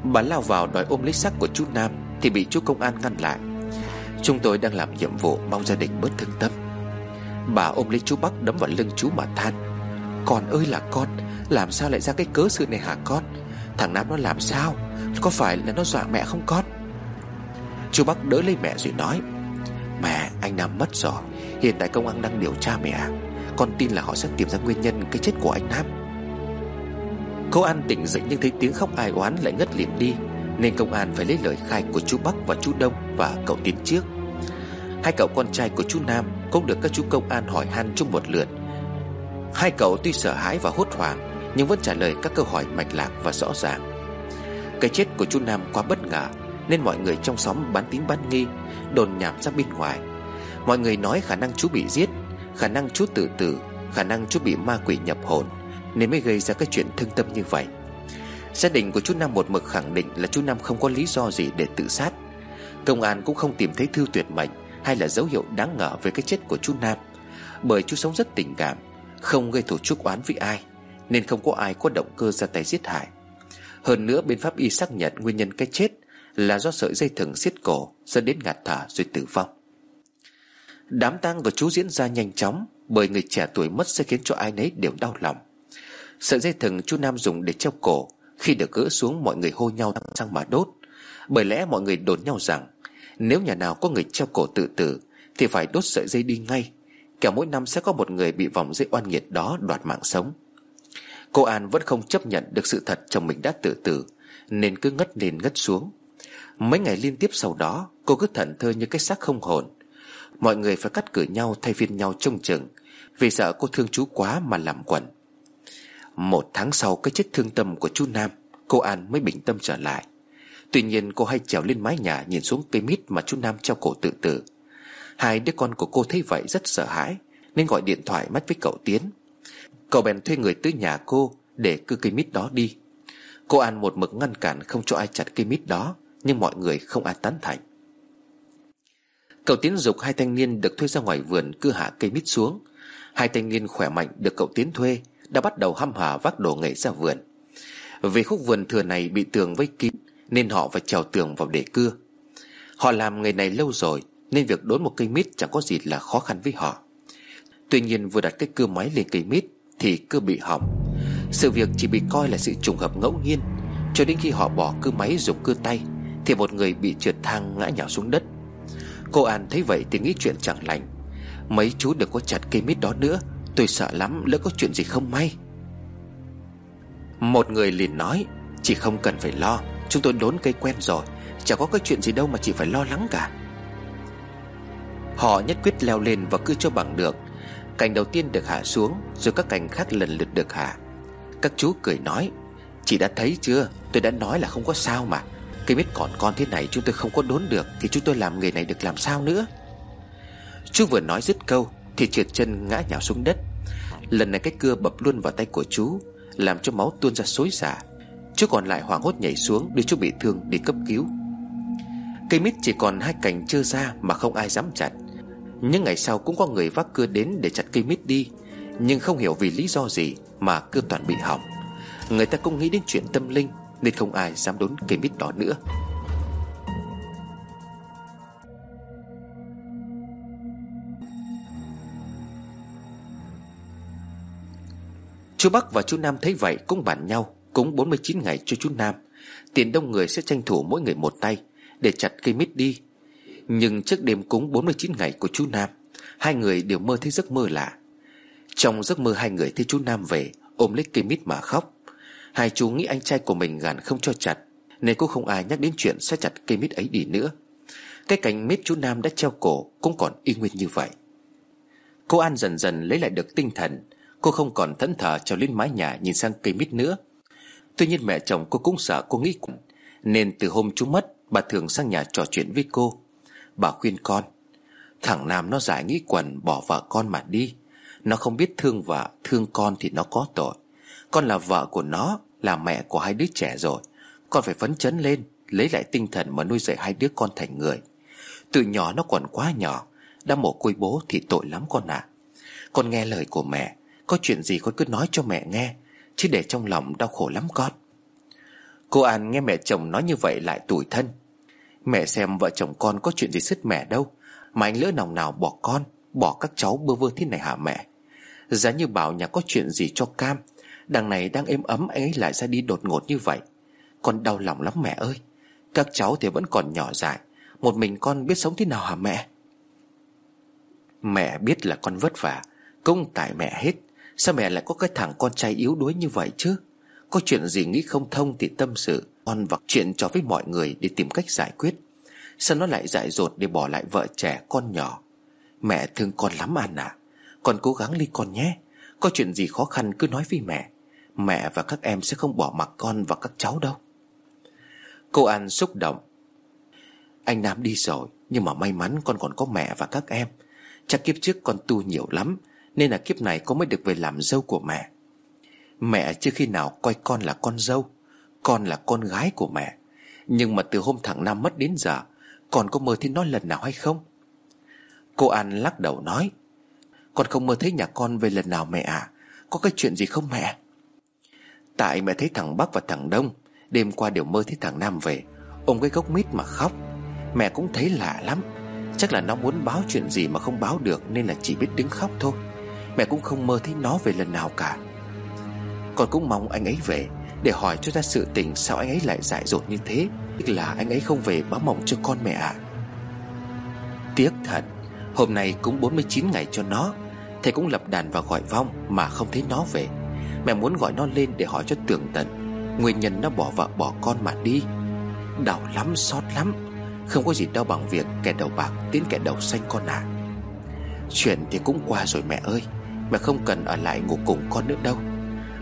Bà lao vào đòi ôm lấy xác của chú Nam. Thì bị chú công an ngăn lại. Chúng tôi đang làm nhiệm vụ Mong gia đình bớt thương tâm. Bà ôm lấy chú Bắc đấm vào lưng chú mà than, Con ơi là con, Làm sao lại ra cái cớ sự này hả con? Thằng Nam nó làm sao? Có phải là nó dọa mẹ không con? Chú Bắc đỡ lấy mẹ rồi nói, Mẹ, anh Nam mất rồi. Hiện tại công an đang điều tra mẹ. Con tin là họ sẽ tìm ra nguyên nhân cái chết của anh Nam. Cô An tỉnh dậy nhưng thấy tiếng khóc ai oán lại ngất liệm đi. Nên công an phải lấy lời khai của chú Bắc và chú Đông và cậu tiến trước. Hai cậu con trai của chú Nam cũng được các chú công an hỏi han chung một lượt. Hai cậu tuy sợ hãi và hốt hoảng, Nhưng vẫn trả lời các câu hỏi mạch lạc và rõ ràng. Cái chết của chú Nam quá bất ngờ, Nên mọi người trong xóm bán tín bán nghi, Đồn nhảm ra bên ngoài. Mọi người nói khả năng chú bị giết, Khả năng chú tự tử, Khả năng chú bị ma quỷ nhập hồn, Nên mới gây ra cái chuyện thương tâm như vậy. Gia đình của chú Nam một mực khẳng định là chú Nam không có lý do gì để tự sát. Công an cũng không tìm thấy thư tuyệt mệnh Hay là dấu hiệu đáng ngờ về cái chết của chú Nam. Bởi chú sống rất tình cảm, Không gây thủ chuốc oán với ai, Nên không có ai có động cơ ra tay giết hại. Hơn nữa, bên pháp y xác nhận nguyên nhân cái chết Là do sợi dây thừng xiết cổ Dẫn đến ngạt thở rồi tử vong. Đám tang của chú diễn ra nhanh chóng Bởi người trẻ tuổi mất sẽ khiến cho ai nấy đều đau lòng. Sợi dây thừng chú Nam dùng để treo cổ khi được gỡ xuống mọi người hô nhau sang mà đốt. Bởi lẽ mọi người đồn nhau rằng, Nếu nhà nào có người treo cổ tự tử, Thì phải đốt sợi dây đi ngay. Kẻo mỗi năm sẽ có một người bị vòng dây oan nghiệt đó đoạt mạng sống. Cô An vẫn không chấp nhận được sự thật chồng mình đã tự tử, Nên cứ ngất lên ngất xuống. Mấy ngày liên tiếp sau đó, Cô cứ thẩn thơ như cái xác không hồn. Mọi người phải cắt cử nhau thay phiên nhau trông chừng, Vì sợ cô thương chú quá mà làm quẩn. Một tháng sau cái chết thương tâm của chú Nam, Cô An mới bình tâm trở lại. Tuy nhiên, cô hay trèo lên mái nhà Nhìn xuống cây mít mà chú Nam treo cổ tự tử. Hai đứa con của cô thấy vậy rất sợ hãi, Nên gọi điện thoại mắt với cậu Tiến. Cậu bèn thuê người tới nhà cô Để cưa cây mít đó đi. Cô An một mực ngăn cản không cho ai chặt cây mít đó, Nhưng mọi người không ai tán thành. Cậu Tiến dục hai thanh niên được thuê ra ngoài vườn cưa hạ cây mít xuống. Hai thanh niên khỏe mạnh được cậu Tiến thuê đã bắt đầu hăm hà vác đồ nghề ra vườn. Vì khúc vườn thừa này bị tường vây kín, Nên họ phải trèo tường vào để cưa. Họ làm nghề này lâu rồi, Nên việc đốn một cây mít chẳng có gì là khó khăn với họ. Tuy nhiên vừa đặt cái cưa máy lên cây mít Thì cưa bị hỏng. Sự việc chỉ bị coi là sự trùng hợp ngẫu nhiên, Cho đến khi họ bỏ cưa máy dùng cưa tay Thì một người bị trượt thang ngã nhào xuống đất. Cô An thấy vậy thì nghĩ chuyện chẳng lành. Mấy chú đừng có chặt cây mít đó nữa. Tôi sợ lắm, lỡ có chuyện gì không may. Một người liền nói, Chị không cần phải lo, Chúng tôi đốn cây quen rồi Chẳng có cái chuyện gì đâu mà chị phải lo lắng cả. Họ nhất quyết leo lên và cứ cho bằng được. Cành đầu tiên được hạ xuống, Rồi các cành khác lần lượt được hạ. Các chú cười nói, Chị đã thấy chưa? Tôi đã nói là không có sao mà. Cây biết còn con thế này chúng tôi không có đốn được, Thì chúng tôi làm nghề này được làm sao nữa? Chú vừa nói dứt câu thì trượt chân ngã nhào xuống đất. Lần này cái cưa bập luôn vào tay của chú, Làm cho máu tuôn ra xối xả. Chú còn lại hoảng hốt nhảy xuống Đưa chú bị thương đi cấp cứu. Cây mít chỉ còn hai cành trơ ra Mà không ai dám chặt. Những ngày sau cũng có người vác cưa đến để chặt cây mít đi, Nhưng không hiểu vì lý do gì Mà cưa toàn bị hỏng. Người ta cũng nghĩ đến chuyện tâm linh, Nên không ai dám đốn cây mít đó nữa. Chú Bắc và chú Nam thấy vậy cũng bàn nhau, Cúng 49 ngày cho chú Nam. Tiền đông người sẽ tranh thủ mỗi người một tay, Để chặt cây mít đi. Nhưng trước đêm cúng 49 ngày của chú Nam, Hai người đều mơ thấy giấc mơ lạ. Trong giấc mơ hai người thấy chú Nam về, Ôm lấy cây mít mà khóc. Hai chú nghĩ anh trai của mình gàn không cho chặt, Nên cũng không ai nhắc đến chuyện sẽ chặt cây mít ấy đi nữa. Cái cành mít chú Nam đã treo cổ Cũng còn y nguyên như vậy. Cô An dần dần lấy lại được tinh thần Cô không còn thẫn thờ trèo lên mái nhà nhìn sang cây mít nữa. Tuy nhiên mẹ chồng cô cũng sợ cô nghĩ quẩn, Nên từ hôm chú mất, Bà thường sang nhà trò chuyện với cô. Bà khuyên con, Thằng Nam nó giải nghĩ quần bỏ vợ con mà đi. Nó không biết thương vợ, Thương con thì nó có tội. Con là vợ của nó, Là mẹ của hai đứa trẻ rồi. Con phải phấn chấn lên, Lấy lại tinh thần mà nuôi dạy hai đứa con thành người. Từ nhỏ nó còn quá nhỏ, Đã mồ côi bố thì tội lắm con ạ. À. Con nghe lời của mẹ có chuyện gì con cứ nói cho mẹ nghe, Chứ để trong lòng đau khổ lắm con. Cô An nghe mẹ chồng nói như vậy lại tủi thân. Mẹ xem vợ chồng con có chuyện gì sứt mẻ đâu, Mà anh lỡ lòng nào bỏ con, Bỏ các cháu bơ vơ thế này hả mẹ? Giá như bảo nhà có chuyện gì cho cam, Đằng này đang êm ấm anh ấy lại ra đi đột ngột như vậy. Con đau lòng lắm mẹ ơi, Các cháu thì vẫn còn nhỏ dại, Một mình con biết sống thế nào hả mẹ? Mẹ biết là con vất vả Công tại mẹ hết. Sao mẹ lại có cái thằng con trai yếu đuối như vậy chứ? Có chuyện gì nghĩ không thông thì tâm sự Con vặt chuyện cho với mọi người để tìm cách giải quyết. Sao nó lại dại dột để bỏ lại vợ trẻ, con nhỏ? Mẹ thương con lắm An à. Con cố gắng đi con nhé. Có chuyện gì khó khăn cứ nói với mẹ. Mẹ và các em sẽ không bỏ mặc con và các cháu đâu. Cô An xúc động. Anh Nam đi rồi, Nhưng mà may mắn con còn có mẹ và các em. Chắc kiếp trước con tu nhiều lắm nên là kiếp này con mới được về làm dâu của mẹ. Mẹ chưa khi nào coi con là con dâu, Con là con gái của mẹ. Nhưng mà từ hôm thằng Nam mất đến giờ, Con có mơ thấy nó lần nào hay không? Cô An lắc đầu nói, Con không mơ thấy nhà con về lần nào mẹ à Có cái chuyện gì không mẹ? Tại mẹ thấy thằng Bắc và thằng Đông, Đêm qua đều mơ thấy thằng Nam về. Ôm cái gốc mít mà khóc. Mẹ cũng thấy lạ lắm. Chắc là nó muốn báo chuyện gì mà không báo được Nên là chỉ biết đứng khóc thôi. Mẹ cũng không mơ thấy nó về lần nào cả. Con cũng mong anh ấy về Để hỏi cho ra sự tình Sao anh ấy lại dại dột như thế, Tức là anh ấy không về báo mộng cho con mẹ ạ. À. Tiếc thật, Hôm nay cũng 49 ngày cho nó, Thầy cũng lập đàn và gọi vong Mà không thấy nó về. Mẹ muốn gọi nó lên để hỏi cho tường tận, Nguyên nhân nó bỏ vợ bỏ con mà đi. Đau lắm, xót lắm, Không có gì đau bằng việc kẻ đầu bạc tiến kẻ đầu xanh con à Chuyện thì cũng qua rồi mẹ ơi. Mẹ không cần ở lại ngủ cùng con nữa đâu.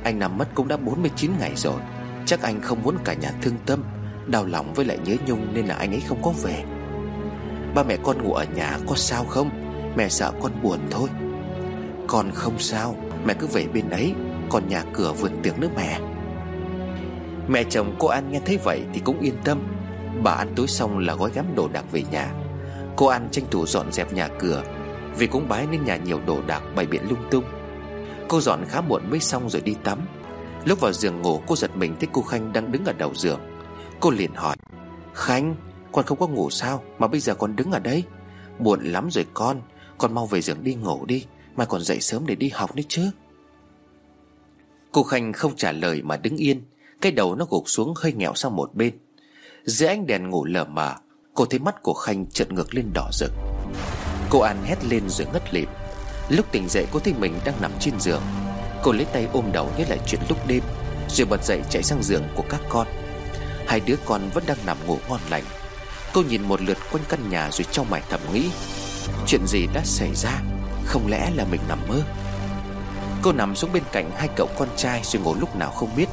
Anh nằm mất cũng đã 49 ngày rồi. Chắc anh không muốn cả nhà thương tâm, Đau lòng với lại nhớ nhung Nên là anh ấy không có về. Ba mẹ con ngủ ở nhà có sao không? Mẹ sợ con buồn thôi. Con không sao, Mẹ cứ về bên ấy, Còn nhà cửa vườn tiếng nước mẹ. Mẹ chồng cô An nghe thấy vậy Thì cũng yên tâm. Bà ăn tối xong là gói gắm đồ đạc về nhà. Cô An tranh thủ dọn dẹp nhà cửa vì cúng bái nên nhà nhiều đồ đạc bày biện lung tung. Cô dọn khá muộn mới xong rồi đi tắm. Lúc vào giường ngủ, cô giật mình thấy cô Khanh đang đứng ở đầu giường. Cô liền hỏi, Khanh, con không có ngủ sao? Mà bây giờ con đứng ở đây. Buồn lắm rồi con Con mau về giường đi ngủ đi, Mai còn dậy sớm để đi học nữa chứ. Cô Khanh không trả lời mà đứng yên, Cái đầu nó gục xuống hơi nghẹo sang một bên. Dưới ánh đèn ngủ lờ mờ, Cô thấy mắt của Khanh chợt ngược lên đỏ rực. Cô An hét lên rồi ngất lịm. Lúc tỉnh dậy, cô thấy mình đang nằm trên giường. Cô lấy tay ôm đầu nhớ lại chuyện lúc đêm, Rồi bật dậy chạy sang giường của các con. Hai đứa con vẫn đang nằm ngủ ngon lành. Cô nhìn một lượt quanh căn nhà rồi trong mày thầm nghĩ, Chuyện gì đã xảy ra? Không lẽ là mình nằm mơ? Cô nằm xuống bên cạnh hai cậu con trai rồi ngủ lúc nào không biết.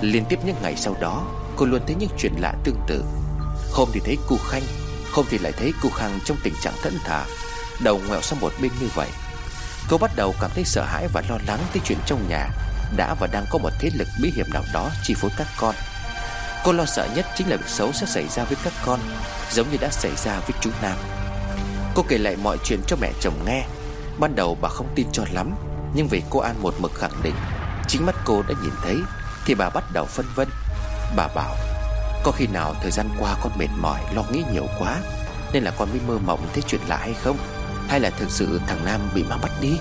Liên tiếp những ngày sau đó, Cô luôn thấy những chuyện lạ tương tự. Hôm thì thấy cu Khanh không thì lại thấy cô Khang trong tình trạng thẫn thả, Đầu ngoẹo sang một bên như vậy. Cô bắt đầu cảm thấy sợ hãi và lo lắng tới chuyện trong nhà, Đã và đang có một thế lực bí hiểm nào đó chi phối các con. Cô lo sợ nhất chính là việc xấu sẽ xảy ra với các con, Giống như đã xảy ra với chú Nam. Cô kể lại mọi chuyện cho mẹ chồng nghe. Ban đầu bà không tin cho lắm, Nhưng vì cô An một mực khẳng định, Chính mắt cô đã nhìn thấy, Thì bà bắt đầu phân vân. Bà bảo có khi nào thời gian qua con mệt mỏi, Lo nghĩ nhiều quá, Nên là con mới mơ mộng thấy chuyện lạ hay không? Hay là thực sự thằng Nam bị ma bắt đi?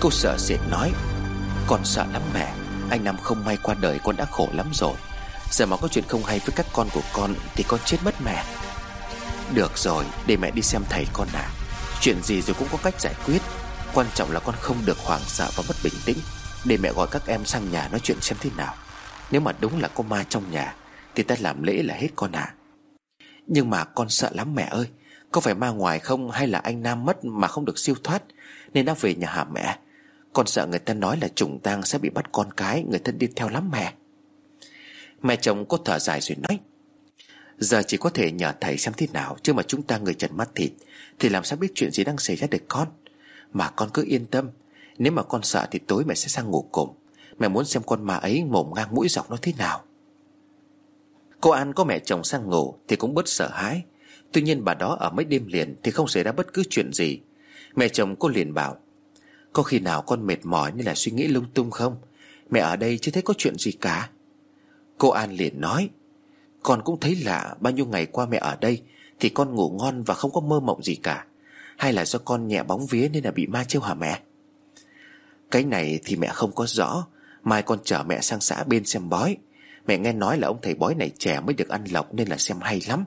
Cô sợ sệt nói, Con sợ lắm mẹ, Anh Nam không may qua đời con đã khổ lắm rồi. Giờ mà có chuyện không hay với các con của con Thì con chết mất mẹ. Được rồi, để mẹ đi xem thầy con à Chuyện gì rồi cũng có cách giải quyết. Quan trọng là con không được hoảng sợ và mất bình tĩnh. Để mẹ gọi các em sang nhà nói chuyện xem thế nào. Nếu mà đúng là có ma trong nhà thì ta làm lễ là hết con à Nhưng mà con sợ lắm mẹ ơi. Có phải ma ngoài không hay là anh Nam mất mà không được siêu thoát? Nên đã về nhà hả mẹ? Con sợ người ta nói là trùng tang sẽ bị bắt con cái, Người thân đi theo lắm mẹ. Mẹ chồng có thở dài rồi nói, Giờ chỉ có thể nhờ thầy xem thế nào, Chứ mà chúng ta người trần mắt thịt, Thì làm sao biết chuyện gì đang xảy ra được con? Mà con cứ yên tâm, Nếu mà con sợ thì tối mẹ sẽ sang ngủ cùng. Mẹ muốn xem con ma ấy mồm ngang mũi dọc nó thế nào. Cô An có mẹ chồng sang ngủ Thì cũng bớt sợ hãi. Tuy nhiên bà đó ở mấy đêm liền Thì không xảy ra bất cứ chuyện gì. Mẹ chồng cô liền bảo, Có khi nào con mệt mỏi nên là suy nghĩ lung tung không? Mẹ ở đây chưa thấy có chuyện gì cả. Cô An liền nói, Con cũng thấy lạ, bao nhiêu ngày qua mẹ ở đây Thì con ngủ ngon và không có mơ mộng gì cả. Hay là do con nhẹ bóng vía nên là bị ma trêu hả mẹ? Cái này thì mẹ không có rõ, Mai con chở mẹ sang xã bên xem bói. Mẹ nghe nói là ông thầy bói này trẻ mới được ăn lộc nên là xem hay lắm.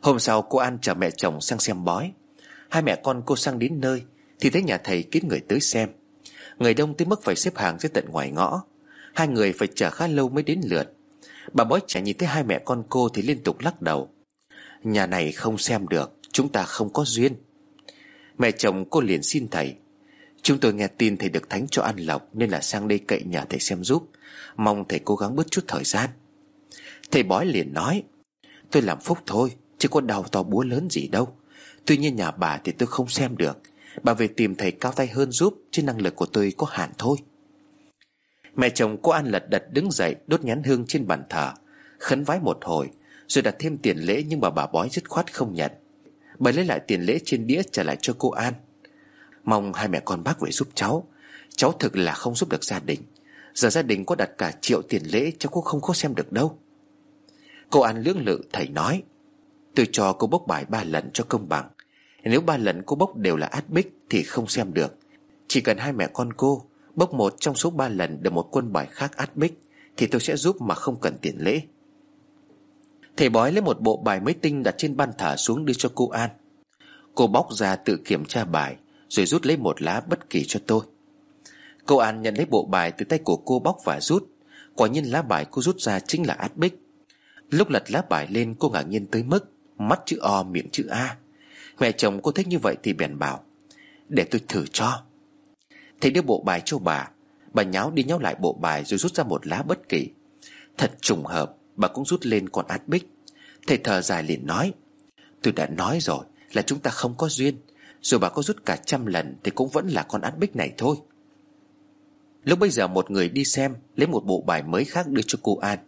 Hôm sau, cô An chở mẹ chồng sang xem bói. Hai mẹ con cô sang đến nơi, Thì thấy nhà thầy kín người tới xem. Người đông tới mức phải xếp hàng dưới tận ngoài ngõ. Hai người phải chờ khá lâu mới đến lượt. Bà bói trẻ nhìn thấy hai mẹ con cô Thì liên tục lắc đầu. Nhà này không xem được, Chúng ta không có duyên. Mẹ chồng cô liền xin thầy, Chúng tôi nghe tin thầy được thánh cho ăn lộc Nên là sang đây cậy nhà thầy xem giúp. Mong thầy cố gắng bớt chút thời gian. Thầy bói liền nói, Tôi làm phúc thôi, Chứ có đau to búa lớn gì đâu. Tuy nhiên nhà bà thì tôi không xem được. Bà về tìm thầy cao tay hơn giúp, Chứ năng lực của tôi có hạn thôi. Mẹ chồng cô An lật đật đứng dậy, Đốt nhắn hương trên bàn thờ. Khấn vái một hồi, Rồi đặt thêm tiền lễ nhưng bà bà bói dứt khoát không nhận. Bà lấy lại tiền lễ trên đĩa trả lại cho cô An. Mong hai mẹ con bác về giúp cháu. Cháu thực là không giúp được gia đình. Giờ gia đình có đặt cả triệu tiền lễ Cháu cũng không có xem được đâu. Cô An lưỡng lự, thầy nói, Tôi cho cô bốc bài ba lần cho công bằng. Nếu ba lần cô bốc đều là át bích Thì không xem được. Chỉ cần hai mẹ con cô Bốc một trong số ba lần được một quân bài khác át bích Thì tôi sẽ giúp mà không cần tiền lễ. Thầy bói lấy một bộ bài mới tinh đặt trên ban thả xuống đưa cho cô An. Cô bóc ra tự kiểm tra bài Rồi rút lấy một lá bất kỳ cho tôi. Cô An nhận lấy bộ bài từ tay của cô bóc và rút. Quả nhiên lá bài cô rút ra chính là át bích. Lúc lật lá bài lên, cô ngạc nhiên tới mức Mắt chữ O, miệng chữ A. Mẹ chồng cô thích như vậy thì bèn bảo, Để tôi thử cho. Thầy đưa bộ bài cho bà Bà nháo đi nháo lại bộ bài rồi rút ra một lá bất kỳ. Thật trùng hợp, Bà cũng rút lên con át bích. Thầy thở dài liền nói, Tôi đã nói rồi là chúng ta không có duyên. Dù bà có rút cả trăm lần Thì cũng vẫn là con át bích này thôi. Lúc bây giờ một người đi xem, Lấy một bộ bài mới khác đưa cho cô An.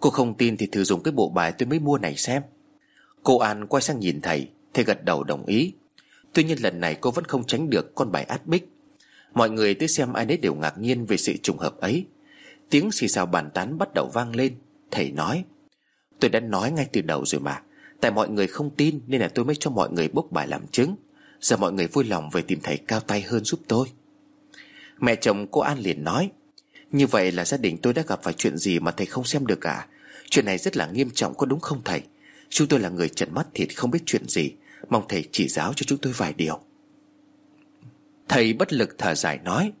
Cô không tin thì thử dùng cái bộ bài tôi mới mua này xem. Cô An quay sang nhìn thầy Thầy gật đầu đồng ý. Tuy nhiên lần này cô vẫn không tránh được con bài át bích. Mọi người tới xem ai nấy đều ngạc nhiên về sự trùng hợp ấy. Tiếng xì xào bàn tán bắt đầu vang lên. Thầy nói, Tôi đã nói ngay từ đầu rồi mà. Tại mọi người không tin nên là tôi mới cho mọi người bốc bài làm chứng. Giờ mọi người vui lòng về tìm thầy cao tay hơn giúp tôi. Mẹ chồng cô An liền nói, Như vậy là gia đình tôi đã gặp phải chuyện gì mà thầy không xem được cả Chuyện này rất là nghiêm trọng, có đúng không thầy? Chúng tôi là người trần mắt thịt không biết chuyện gì. Mong thầy chỉ giáo cho chúng tôi vài điều. Thầy bất lực thở dài nói,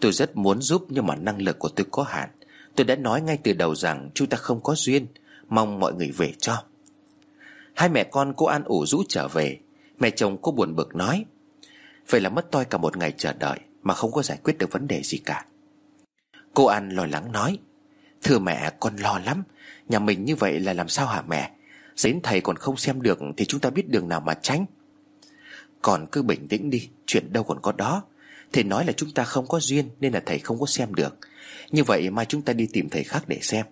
Tôi rất muốn giúp nhưng mà năng lực của tôi có hạn. Tôi đã nói ngay từ đầu rằng chúng ta không có duyên. Mong mọi người về cho. Hai mẹ con cô An ủ rũ trở về. Mẹ chồng cô buồn bực nói, Vậy là mất toi cả một ngày chờ đợi. Mà không có giải quyết được vấn đề gì cả. Cô An lo lắng nói, Thưa mẹ, con lo lắm. Nhà mình như vậy là làm sao hả mẹ? Đến thầy còn không xem được Thì chúng ta biết đường nào mà tránh. Còn cứ bình tĩnh đi, Chuyện đâu còn có đó. Thầy nói là chúng ta không có duyên Nên là thầy không có xem được. Như vậy mai chúng ta đi tìm thầy khác để xem.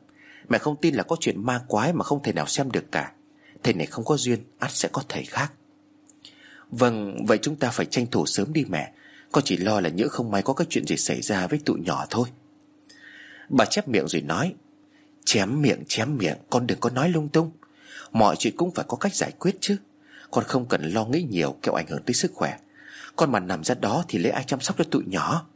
Mẹ không tin là có chuyện ma quái Mà không thể nào xem được cả. Thầy này không có duyên, ắt sẽ có thầy khác. Vâng Vậy chúng ta phải tranh thủ sớm đi mẹ. Con chỉ lo là nhỡ không may có cái chuyện gì xảy ra với tụi nhỏ thôi. Bà chép miệng rồi nói, Chém miệng chém miệng, Con đừng có nói lung tung. Mọi chuyện cũng phải có cách giải quyết chứ. Con không cần lo nghĩ nhiều, kẹo ảnh hưởng tới sức khỏe. Con mà nằm ra đó thì lấy ai chăm sóc cho tụi nhỏ?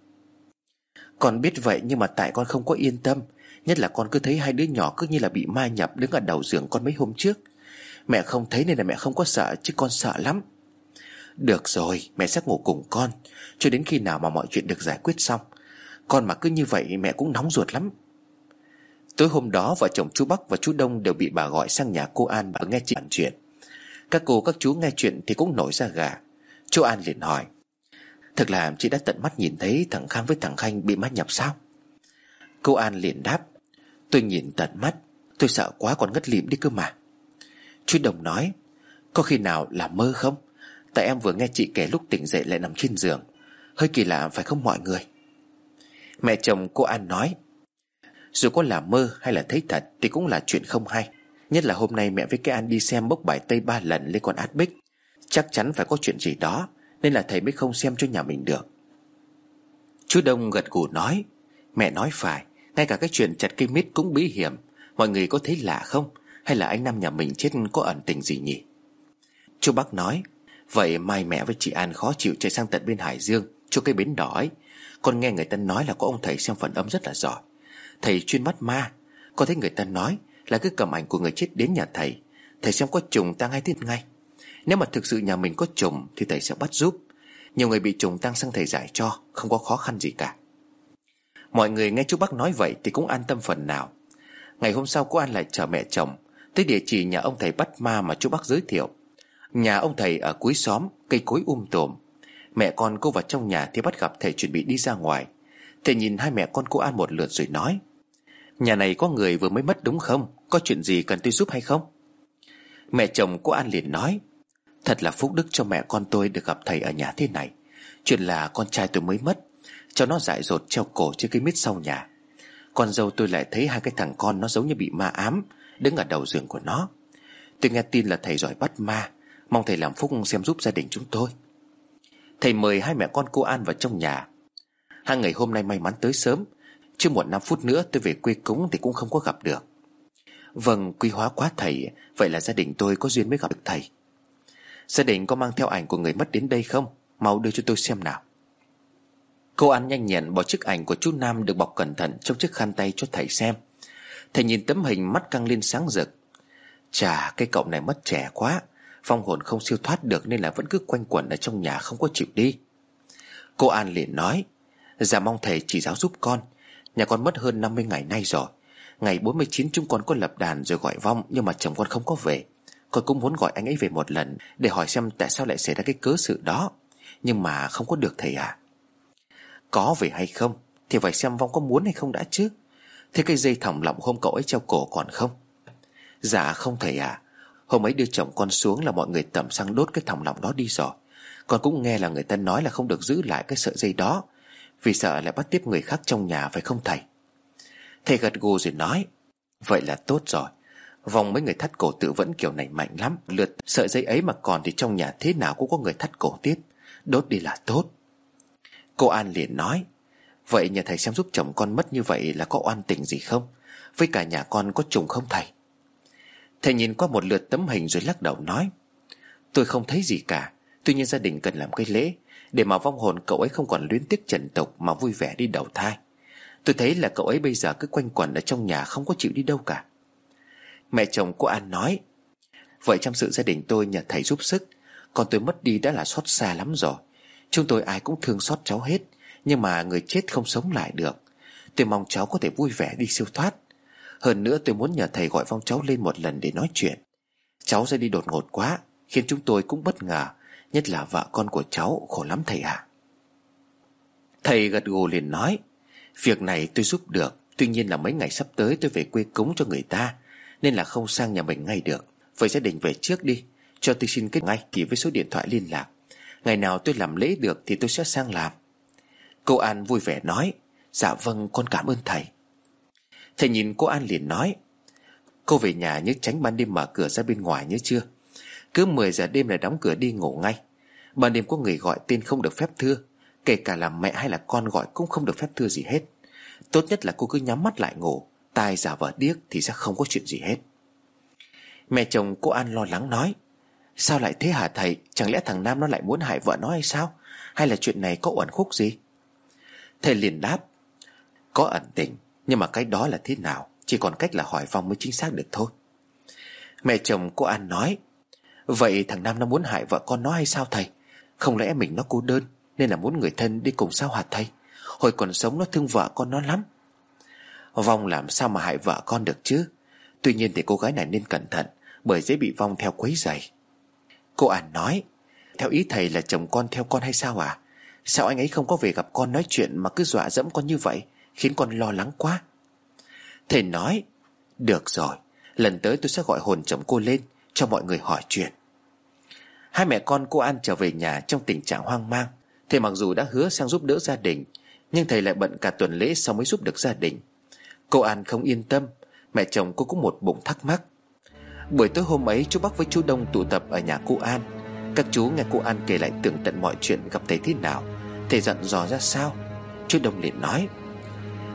Con biết vậy, nhưng mà tại con không có yên tâm. Nhất là con cứ thấy hai đứa nhỏ cứ như là bị ma nhập đứng ở đầu giường con mấy hôm trước. Mẹ không thấy nên là mẹ không có sợ, chứ con sợ lắm. Được rồi, mẹ sẽ ngủ cùng con. Cho đến khi nào mà mọi chuyện được giải quyết xong, Con mà cứ như vậy mẹ cũng nóng ruột lắm. Tối hôm đó, vợ chồng chú Bắc và chú Đông đều bị bà gọi sang nhà cô An và nghe chị bàn chuyện. Các cô, các chú nghe chuyện thì cũng nổi ra gà. Chú An liền hỏi, Thật là chị đã tận mắt nhìn thấy thằng Khang với thằng Khanh bị mắt nhập sao? Cô An liền đáp, Tôi nhìn tận mắt, Tôi sợ quá còn ngất lịm đi cơ mà. Chú Đồng nói, Có khi nào là mơ không? Tại em vừa nghe chị kể lúc tỉnh dậy lại nằm trên giường. Hơi kỳ lạ phải không mọi người? Mẹ chồng cô An nói, Dù có là mơ hay là thấy thật Thì cũng là chuyện không hay. Nhất là hôm nay mẹ với cái An đi xem bốc bài Tây ba lần lên con át bích. Chắc chắn phải có chuyện gì đó, Nên là thầy mới không xem cho nhà mình được. Chú Đông gật gù nói, Mẹ nói phải, Ngay cả cái chuyện chặt cây mít cũng bí hiểm. Mọi người có thấy lạ không? Hay là anh nam nhà mình chết có ẩn tình gì nhỉ? Chú Bắc nói Vậy mai mẹ với chị An khó chịu chạy sang tận bên Hải Dương Cho cái bến đỏ ấy. Con nghe người ta nói là có ông thầy xem phần âm rất là giỏi. Thầy chuyên bắt ma. Con thấy người ta nói là cứ cầm ảnh của người chết đến nhà thầy. Thầy xem có trùng tăng hay tiết ngay. Nếu mà thực sự nhà mình có trùng Thì thầy sẽ bắt giúp. Nhiều người bị trùng tăng sang thầy giải cho, Không có khó khăn gì cả. Mọi người nghe chú bác nói vậy Thì cũng an tâm phần nào. Ngày hôm sau cô An lại chờ mẹ chồng Tới địa chỉ nhà ông thầy bắt ma mà chú bác giới thiệu. Nhà ông thầy ở cuối xóm, Cây cối um tùm. Mẹ con cô vào trong nhà thì bắt gặp thầy chuẩn bị đi ra ngoài. Thầy nhìn hai mẹ con cô An một lượt rồi nói, Nhà này có người vừa mới mất đúng không? Có chuyện gì cần tôi giúp hay không? Mẹ chồng cô An liền nói, Thật là phúc đức cho mẹ con tôi được gặp thầy ở nhà thế này. Chuyện là con trai tôi mới mất, Cho nó dại dột treo cổ trên cái mít sau nhà. Con dâu tôi lại thấy hai cái thằng con nó giống như bị ma ám, Đứng ở đầu giường của nó. Tôi nghe tin là thầy giỏi bắt ma Mong thầy làm phúc xem giúp gia đình chúng tôi. Thầy mời hai mẹ con cô An vào trong nhà. Hai ngày hôm nay may mắn tới sớm. Chưa một năm phút nữa tôi về quê cúng Thì cũng không có gặp được. Vâng quý hóa quá thầy. Vậy là gia đình tôi có duyên mới gặp được thầy. Gia đình có mang theo ảnh của người mất đến đây không? Mau đưa cho tôi xem nào. Cô An nhanh nhẹn bỏ chiếc ảnh của chú Nam Được bọc cẩn thận trong chiếc khăn tay cho thầy xem. Thầy nhìn tấm hình mắt căng lên sáng rực. Chà, cái cậu này mất trẻ quá. Phong hồn không siêu thoát được Nên là vẫn cứ quanh quẩn ở trong nhà không có chịu đi. Cô An liền nói Dạ mong thầy chỉ giáo giúp con. Nhà con mất hơn 50 ngày nay rồi. Ngày 49 chúng con có lập đàn rồi gọi vong, Nhưng mà chồng con không có về. Con cũng muốn gọi anh ấy về một lần Để hỏi xem tại sao lại xảy ra cái cớ sự đó. Nhưng mà không có được thầy à Có về hay không? Thì phải xem vong có muốn hay không đã chứ. Thế cái dây thòng lọng hôm cậu ấy treo cổ còn không? Dạ không thầy à Hôm ấy đưa chồng con xuống là mọi người tẩm xăng đốt cái thòng lọng đó đi rồi. Con cũng nghe là người ta nói là không được giữ lại cái sợi dây đó, Vì sợ lại bắt tiếp người khác trong nhà, phải không thầy? Thầy gật gù rồi nói, Vậy là tốt rồi. Vòng mấy người thắt cổ tự vẫn kiểu này mạnh lắm, Lượt sợi dây ấy mà còn thì trong nhà thế nào cũng có người thắt cổ tiếp. Đốt đi là tốt. Cô An liền nói, Vậy nhà thầy xem giúp chồng con mất như vậy là có oan tình gì không? Với cả nhà con có trùng không thầy? Thầy nhìn qua một lượt tấm hình rồi lắc đầu nói, Tôi không thấy gì cả. Tuy nhiên gia đình cần làm cái lễ, Để mà vong hồn cậu ấy không còn luyến tiếc trần tục Mà vui vẻ đi đầu thai. Tôi thấy là cậu ấy bây giờ cứ quanh quẩn ở trong nhà Không có chịu đi đâu cả. Mẹ chồng cô An nói, Vậy trong sự gia đình tôi nhờ thầy giúp sức, Còn tôi mất đi đã là xót xa lắm rồi. Chúng tôi ai cũng thương xót cháu hết, Nhưng mà người chết không sống lại được. Tôi mong cháu có thể vui vẻ đi siêu thoát. Hơn nữa tôi muốn nhờ thầy gọi vong cháu lên một lần để nói chuyện. Cháu sẽ đi đột ngột quá, Khiến chúng tôi cũng bất ngờ, Nhất là vợ con của cháu khổ lắm thầy ạ. À. Thầy gật gù liền nói, Việc này tôi giúp được, Tuy nhiên là mấy ngày sắp tới tôi về quê cúng cho người ta, Nên là không sang nhà mình ngay được. Vậy gia đình về trước đi, Cho tôi xin kết ngay kỳ với số điện thoại liên lạc. Ngày nào tôi làm lễ được thì tôi sẽ sang làm. Cô An vui vẻ nói Dạ vâng con cảm ơn thầy. Thầy nhìn cô An liền nói, Cô về nhà nhớ tránh ban đêm mở cửa ra bên ngoài nhớ chưa? Cứ 10 giờ đêm là đóng cửa đi ngủ ngay. Ban đêm có người gọi tên không được phép thưa, Kể cả là mẹ hay là con gọi cũng không được phép thưa gì hết. Tốt nhất là cô cứ nhắm mắt lại ngủ, Tai giả vờ điếc thì sẽ không có chuyện gì hết. Mẹ chồng cô An lo lắng nói, Sao lại thế hả thầy? Chẳng lẽ thằng Nam nó lại muốn hại vợ nó hay sao? Hay là chuyện này có uẩn khúc gì? Thầy liền đáp, Có ẩn tình. Nhưng mà cái đó là thế nào? Chỉ còn cách là hỏi Phong mới chính xác được thôi. Mẹ chồng cô An nói, Vậy thằng Nam nó muốn hại vợ con nó hay sao thầy? Không lẽ mình nó cô đơn, Nên là muốn người thân đi cùng sao hạt thầy? Hồi còn sống nó thương vợ con nó lắm. Vong làm sao mà hại vợ con được chứ? Tuy nhiên thì cô gái này nên cẩn thận, Bởi dễ bị Vong theo quấy giày Cô An nói, Theo ý thầy là chồng con theo con hay sao à Sao anh ấy không có về gặp con nói chuyện Mà cứ dọa dẫm con như vậy? Khiến con lo lắng quá. Thầy nói, Được rồi, Lần tới tôi sẽ gọi hồn chồng cô lên, Cho mọi người hỏi chuyện. Hai mẹ con cô An trở về nhà Trong tình trạng hoang mang. Thầy mặc dù đã hứa sang giúp đỡ gia đình, Nhưng thầy lại bận cả tuần lễ Sau mới giúp được gia đình. Cô An không yên tâm, Mẹ chồng cô cũng một bụng thắc mắc. Buổi tối hôm ấy, chú Bắc với chú Đông tụ tập ở nhà cô An. Các chú nghe cô An kể lại tường tận mọi chuyện gặp thầy thế nào, Thầy dặn dò ra sao. Chú Đông liền nói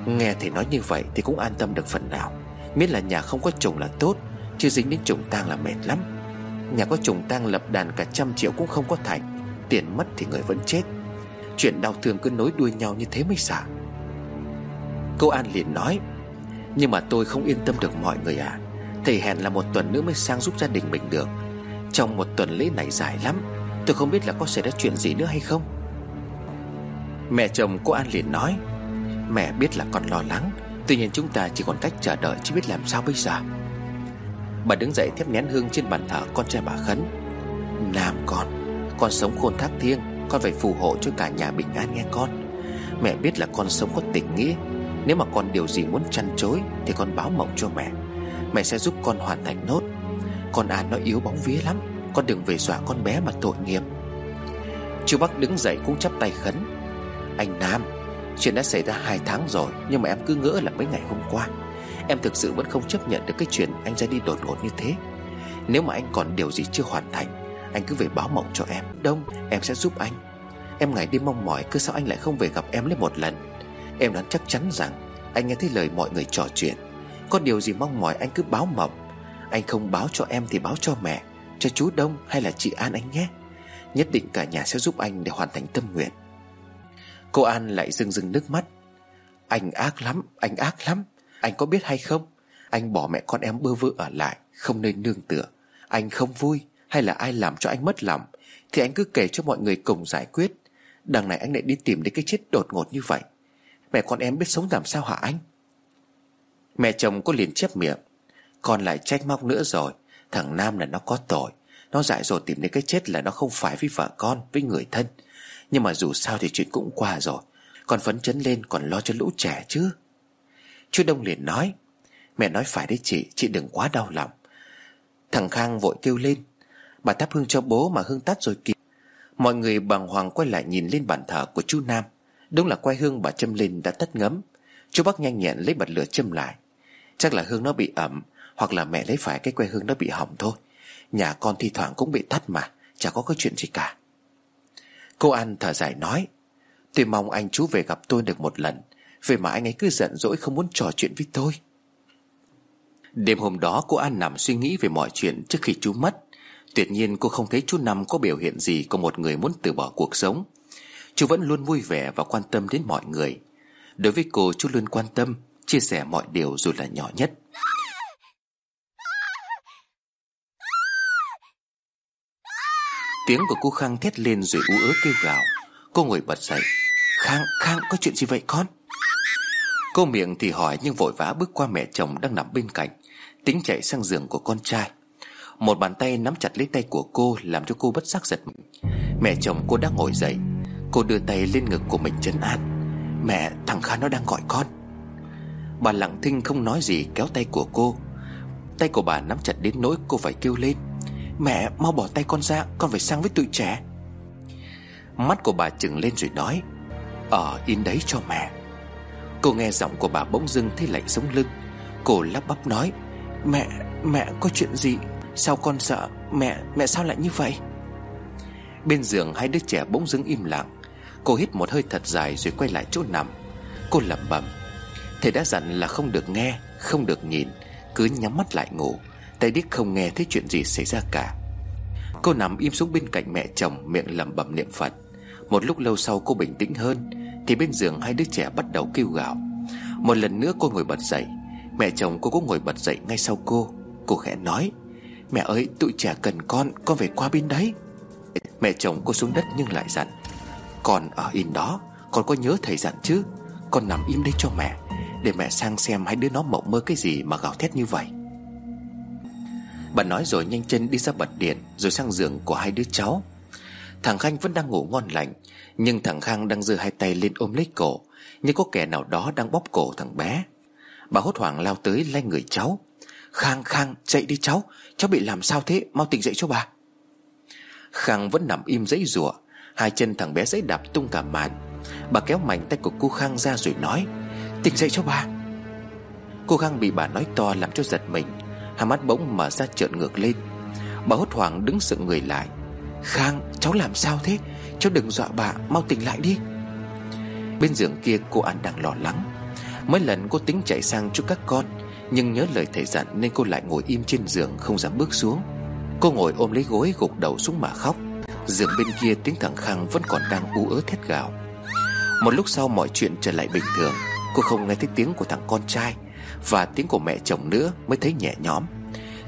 Nghe thầy nói như vậy thì cũng an tâm được phần nào. Miễn là nhà không có trùng là tốt Chứ dính đến trùng tang là mệt lắm. Nhà có trùng tang lập đàn cả trăm triệu cũng không có thành Tiền mất thì người vẫn chết. Chuyện đau thương cứ nối đuôi nhau như thế mới xả. Cô An liền nói, Nhưng mà tôi không yên tâm được mọi người à. Thầy hẹn là một tuần nữa mới sang giúp gia đình mình được. Trong một tuần lễ này dài lắm, Tôi không biết là có xảy ra chuyện gì nữa hay không. Mẹ chồng cô An liền nói Mẹ biết là con lo lắng. Tuy nhiên chúng ta chỉ còn cách chờ đợi, Chứ biết làm sao bây giờ. Bà đứng dậy thép nén hương trên bàn thờ Con trai bà khấn. Nam con Con sống khôn thác thiêng, Con phải phù hộ cho cả nhà bình an nghe con. Mẹ biết là con sống có tình nghĩa. Nếu mà con điều gì muốn chăn chối, Thì con báo mộng cho mẹ. Mẹ sẽ giúp con hoàn thành nốt. Con An nó yếu bóng vía lắm, Con đừng về dọa con bé mà tội nghiệp. Chú Bắc đứng dậy cũng chắp tay khấn. Anh Nam Chuyện đã xảy ra hai tháng rồi, Nhưng mà em cứ ngỡ là mấy ngày hôm qua. Em thực sự vẫn không chấp nhận được cái chuyện Anh ra đi đột ngột như thế. Nếu mà anh còn điều gì chưa hoàn thành, Anh cứ về báo mộng cho em. Đông, em sẽ giúp anh. Em ngày đêm mong mỏi, Cứ sao anh lại không về gặp em lấy một lần? Em đoán chắc chắn rằng Anh nghe thấy lời mọi người trò chuyện. Có điều gì mong mỏi anh cứ báo mộng. Anh không báo cho em thì báo cho mẹ, Cho chú Đông hay là chị An anh nhé. Nhất định cả nhà sẽ giúp anh để hoàn thành tâm nguyện. Cô An lại rưng rưng nước mắt. Anh ác lắm, anh ác lắm. Anh có biết hay không? Anh bỏ mẹ con em bơ vơ ở lại Không nơi nương tựa. Anh không vui hay là ai làm cho anh mất lòng Thì anh cứ kể cho mọi người cùng giải quyết. Đằng này anh lại đi tìm đến cái chết đột ngột như vậy. Mẹ con em biết sống làm sao hả anh? Mẹ chồng có liền chép miệng. Con lại trách móc nữa rồi. Thằng Nam là nó có tội. Nó dại rồi tìm đến cái chết là nó không phải với vợ con Với người thân. Nhưng mà dù sao thì chuyện cũng qua rồi. Còn phấn chấn lên, còn lo cho lũ trẻ chứ. Chú Đông liền nói, Mẹ nói phải đấy chị Chị đừng quá đau lòng. Thằng Khang vội kêu lên, Bà thắp hương cho bố mà hương tắt rồi kìa. Mọi người bàng hoàng quay lại nhìn lên bàn thờ của chú Nam. Đúng là quay hương bà châm lên đã tắt ngấm. Chú Bắc nhanh nhẹn lấy bật lửa châm lại. Chắc là hương nó bị ẩm, Hoặc là mẹ lấy phải cái que hương nó bị hỏng thôi. Nhà con thi thoảng cũng bị tắt mà, Chả có cái chuyện gì cả. Cô An thở dài nói, Tôi mong anh chú về gặp tôi được một lần Vậy mà anh ấy cứ giận dỗi không muốn trò chuyện với tôi. Đêm hôm đó, cô An nằm suy nghĩ về mọi chuyện trước khi chú mất. Tuyệt nhiên, cô không thấy chú Năm có biểu hiện gì của một người muốn từ bỏ cuộc sống. Chú vẫn luôn vui vẻ và quan tâm đến mọi người. Đối với cô, chú luôn quan tâm, Chia sẻ mọi điều dù là nhỏ nhất. Tiếng của cô Khang thét lên rồi ú ớ kêu gào. Cô ngồi bật dậy. Khang, Khang có chuyện gì vậy con? Cô miệng thì hỏi nhưng vội vã bước qua mẹ chồng đang nằm bên cạnh Tính chạy sang giường của con trai. Một bàn tay nắm chặt lấy tay của cô Làm cho cô bất giác giật mình. Mẹ chồng cô đã ngồi dậy. Cô đưa tay lên ngực của mình chân an. Mẹ thằng Kha nó đang gọi con. Bà lặng thinh không nói gì kéo tay của cô. Tay của bà nắm chặt đến nỗi cô phải kêu lên. Mẹ mau bỏ tay con ra Con phải sang với tụi trẻ. Mắt của bà trừng lên rồi nói Ở in đấy cho mẹ. Cô nghe giọng của bà bỗng dưng thấy lạnh sống lưng. Cô lắp bắp nói Mẹ, mẹ có chuyện gì? Sao con sợ? Mẹ, mẹ sao lại như vậy? Bên giường hai đứa trẻ bỗng dưng im lặng. Cô hít một hơi thật dài rồi quay lại chỗ nằm. Cô lẩm bẩm Thầy đã dặn là không được nghe Không được nhìn Cứ nhắm mắt lại ngủ. Tay điếc không nghe thấy chuyện gì xảy ra cả. Cô nằm im xuống bên cạnh mẹ chồng, Miệng lẩm bẩm niệm Phật. Một lúc lâu sau cô bình tĩnh hơn, Thì bên giường hai đứa trẻ bắt đầu kêu gào. Một lần nữa cô ngồi bật dậy. Mẹ chồng cô cũng ngồi bật dậy ngay sau cô. Cô khẽ nói, Mẹ ơi, tụi trẻ cần con Con phải qua bên đấy. Mẹ chồng cô xuống đất nhưng lại dặn, Con ở yên đó, Con có nhớ thầy dặn chứ? Con nằm im đây cho mẹ, Để mẹ sang xem hai đứa nó mộng mơ cái gì mà gào thét như vậy. Bà nói rồi nhanh chân đi ra bật điện Rồi sang giường của hai đứa cháu. Thằng Khanh vẫn đang ngủ ngon lành, Nhưng thằng Khang đang giơ hai tay lên ôm lấy cổ Như có kẻ nào đó đang bóp cổ thằng bé. Bà hốt hoảng lao tới lay người cháu. Khang Khang, dậy đi cháu Cháu bị làm sao thế? Mau tỉnh dậy cho bà. Khang vẫn nằm im dãy rủa, Hai chân thằng bé dãy đạp tung cả màn. Bà kéo mạnh tay của cô Khang ra rồi nói, Tỉnh dậy cho bà. Cô Khang bị bà nói to làm cho giật mình Hai mắt bỗng mở ra trợn ngược lên. Bà hốt hoảng đứng dựng người lại. Khang, cháu làm sao thế? Cháu đừng dọa bà, mau tỉnh lại đi. Bên giường kia, cô An đang lo lắng. Mấy lần cô tính chạy sang chỗ các con, Nhưng nhớ lời thầy dặn Nên cô lại ngồi im trên giường, không dám bước xuống. Cô ngồi ôm lấy gối gục đầu xuống mà khóc. Giường bên kia, tiếng thằng Khang vẫn còn đang u ớ thét gào. Một lúc sau, mọi chuyện trở lại bình thường. Cô không nghe thấy tiếng của thằng con trai. Và tiếng của mẹ chồng nữa mới thấy nhẹ nhõm.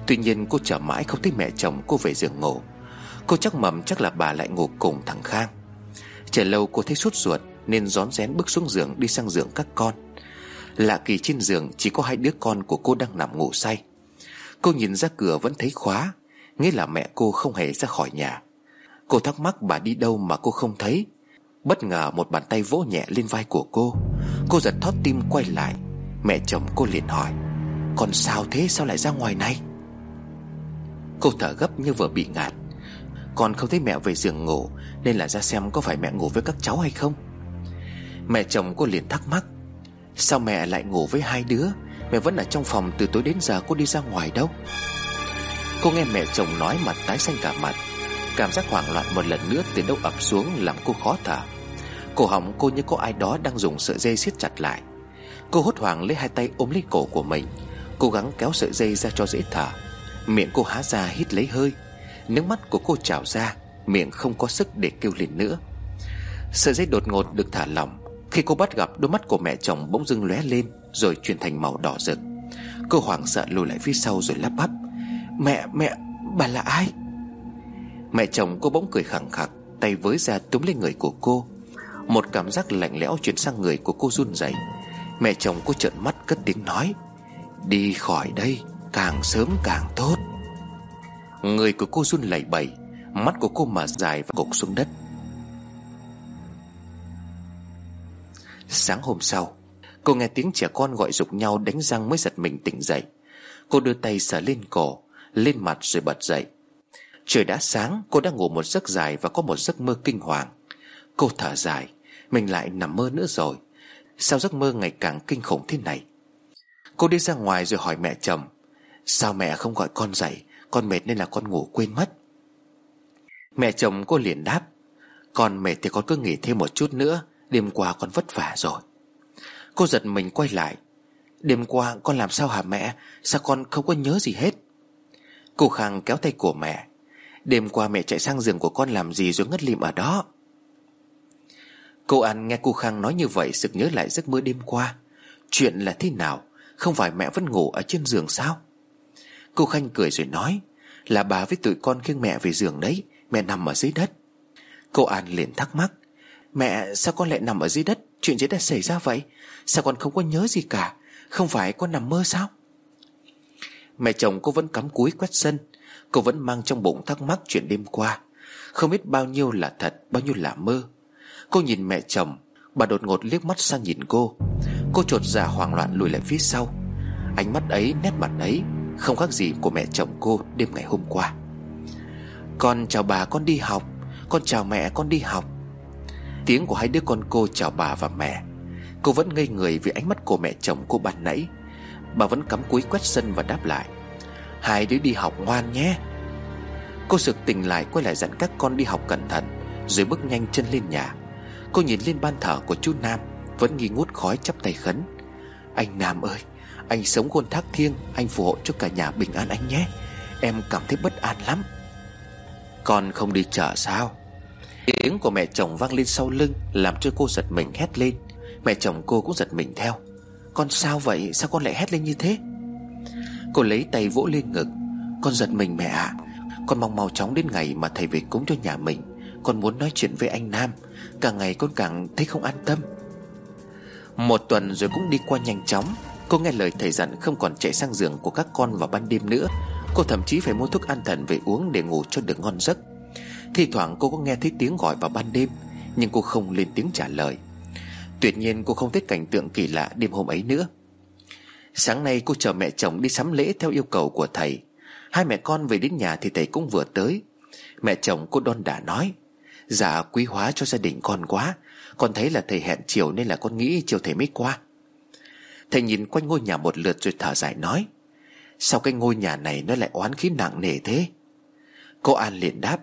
Tuy nhiên cô chờ mãi không thấy mẹ chồng cô về giường ngủ. Cô chắc mầm chắc là bà lại ngủ cùng thằng Khang. Chờ lâu cô thấy sốt ruột Nên rón rén bước xuống giường đi sang giường các con. Lạ kỳ trên giường chỉ có hai đứa con của cô đang nằm ngủ say. Cô nhìn ra cửa vẫn thấy khóa, Nghĩa là mẹ cô không hề ra khỏi nhà. Cô thắc mắc bà đi đâu mà cô không thấy. Bất ngờ một bàn tay vỗ nhẹ lên vai của cô. Cô giật thót tim quay lại. Mẹ chồng cô liền hỏi Con sao thế? Sao lại ra ngoài này? Cô thở gấp như vừa bị ngạt. Con không thấy mẹ về giường ngủ, Nên là ra xem có phải mẹ ngủ với các cháu hay không? Mẹ chồng cô liền thắc mắc, Sao mẹ lại ngủ với hai đứa? Mẹ vẫn ở trong phòng từ tối đến giờ cô đi ra ngoài đâu? Cô nghe mẹ chồng nói mặt tái xanh cả mặt, Cảm giác hoảng loạn một lần nữa từ đâu ập xuống làm cô khó thở. Cổ họng cô như có ai đó đang dùng sợi dây siết chặt lại. Cô hốt hoảng lấy hai tay ôm lấy cổ của mình Cố gắng kéo sợi dây ra cho dễ thở. Miệng cô há ra hít lấy hơi. Nước mắt của cô trào ra Miệng không có sức để kêu lên nữa. Sợi dây đột ngột được thả lỏng. Khi cô bắt gặp đôi mắt của mẹ chồng bỗng dưng lóe lên Rồi chuyển thành màu đỏ rực. Cô hoảng sợ lùi lại phía sau rồi lắp bắp. Mẹ, mẹ, bà là ai? Mẹ chồng cô bỗng cười khẳng khặc Tay với ra túm lên người của cô. Một cảm giác lạnh lẽo chuyển sang người của cô run rẩy. Mẹ chồng cô trợn mắt cất tiếng nói, Đi khỏi đây, Càng sớm càng tốt. Người của cô run lẩy bẩy, Mắt của cô mở dài và gục xuống đất. Sáng hôm sau, Cô nghe tiếng trẻ con gọi dục nhau đánh răng mới giật mình tỉnh dậy. Cô đưa tay sờ lên cổ, Lên mặt rồi bật dậy. Trời đã sáng, cô đã ngủ một giấc dài Và có một giấc mơ kinh hoàng. Cô thở dài, Mình lại nằm mơ nữa rồi. Sao giấc mơ ngày càng kinh khủng thế này? Cô đi ra ngoài rồi hỏi mẹ chồng, Sao mẹ không gọi con dậy? Con mệt nên là con ngủ quên mất. Mẹ chồng cô liền đáp, Con mệt thì con cứ nghỉ thêm một chút nữa, Đêm qua con vất vả rồi. Cô giật mình quay lại, Đêm qua con làm sao hả mẹ? Sao con không có nhớ gì hết? Cô Khang kéo tay của mẹ, Đêm qua mẹ chạy sang giường của con làm gì rồi ngất lịm ở đó? Cô An nghe cô Khang nói như vậy Sực nhớ lại giấc mơ đêm qua. Chuyện là thế nào? Không phải mẹ vẫn ngủ ở trên giường sao? Cô Khanh cười rồi nói, Là bà với tụi con khiêng mẹ về giường đấy, Mẹ nằm ở dưới đất. Cô An liền thắc mắc, Mẹ, sao con lại nằm ở dưới đất? Chuyện gì đã xảy ra vậy? Sao con không có nhớ gì cả? Không phải con nằm mơ sao? Mẹ chồng cô vẫn cắm cúi quét sân, Cô vẫn mang trong bụng thắc mắc chuyện đêm qua. Không biết bao nhiêu là thật, Bao nhiêu là mơ. Cô nhìn mẹ chồng. Bà đột ngột liếc mắt sang nhìn cô. Cô trột dạ hoảng loạn lùi lại phía sau. Ánh mắt ấy, nét mặt ấy Không khác gì của mẹ chồng cô đêm ngày hôm qua. Con chào bà con đi học. Con chào mẹ con đi học. Tiếng của hai đứa con cô chào bà và mẹ. Cô vẫn ngây người vì ánh mắt của mẹ chồng cô ban nãy. Bà vẫn cắm cúi quét sân và đáp lại. Hai đứa đi học ngoan nhé. Cô sực tỉnh lại quay lại dặn các con đi học cẩn thận Rồi bước nhanh chân lên nhà. Cô nhìn lên ban thờ của chú Nam, Vẫn nghi ngút khói chắp tay khấn. Anh Nam ơi, Anh sống khôn thác thiêng, Anh phù hộ cho cả nhà bình an anh nhé. Em cảm thấy bất an lắm. Con không đi chợ sao? Tiếng của mẹ chồng vang lên sau lưng, Làm cho cô giật mình hét lên. Mẹ chồng cô cũng giật mình theo. Con sao vậy? Sao con lại hét lên như thế? Cô lấy tay vỗ lên ngực. Con giật mình mẹ ạ. À. Con mong mau chóng đến ngày mà thầy về cúng cho nhà mình. Con muốn nói chuyện với anh Nam. Càng ngày con càng thấy không an tâm. Một tuần rồi cũng đi qua nhanh chóng. Cô nghe lời thầy dặn không còn chạy sang giường của các con vào ban đêm nữa. Cô thậm chí phải mua thuốc an thần về uống để ngủ cho được ngon giấc. Thì thoảng cô có nghe thấy tiếng gọi vào ban đêm, Nhưng cô không lên tiếng trả lời. Tuyệt nhiên cô không thích cảnh tượng kỳ lạ đêm hôm ấy nữa. Sáng nay cô chờ mẹ chồng đi sắm lễ theo yêu cầu của thầy. Hai mẹ con về đến nhà thì thầy cũng vừa tới. Mẹ chồng cô đon đã nói Dạ quý hóa cho gia đình con quá. Con thấy là thầy hẹn chiều nên là con nghĩ chiều thầy mới qua. Thầy nhìn quanh ngôi nhà một lượt rồi thở dài nói, Sao cái ngôi nhà này nó lại oán khí nặng nề thế? Cô An liền đáp,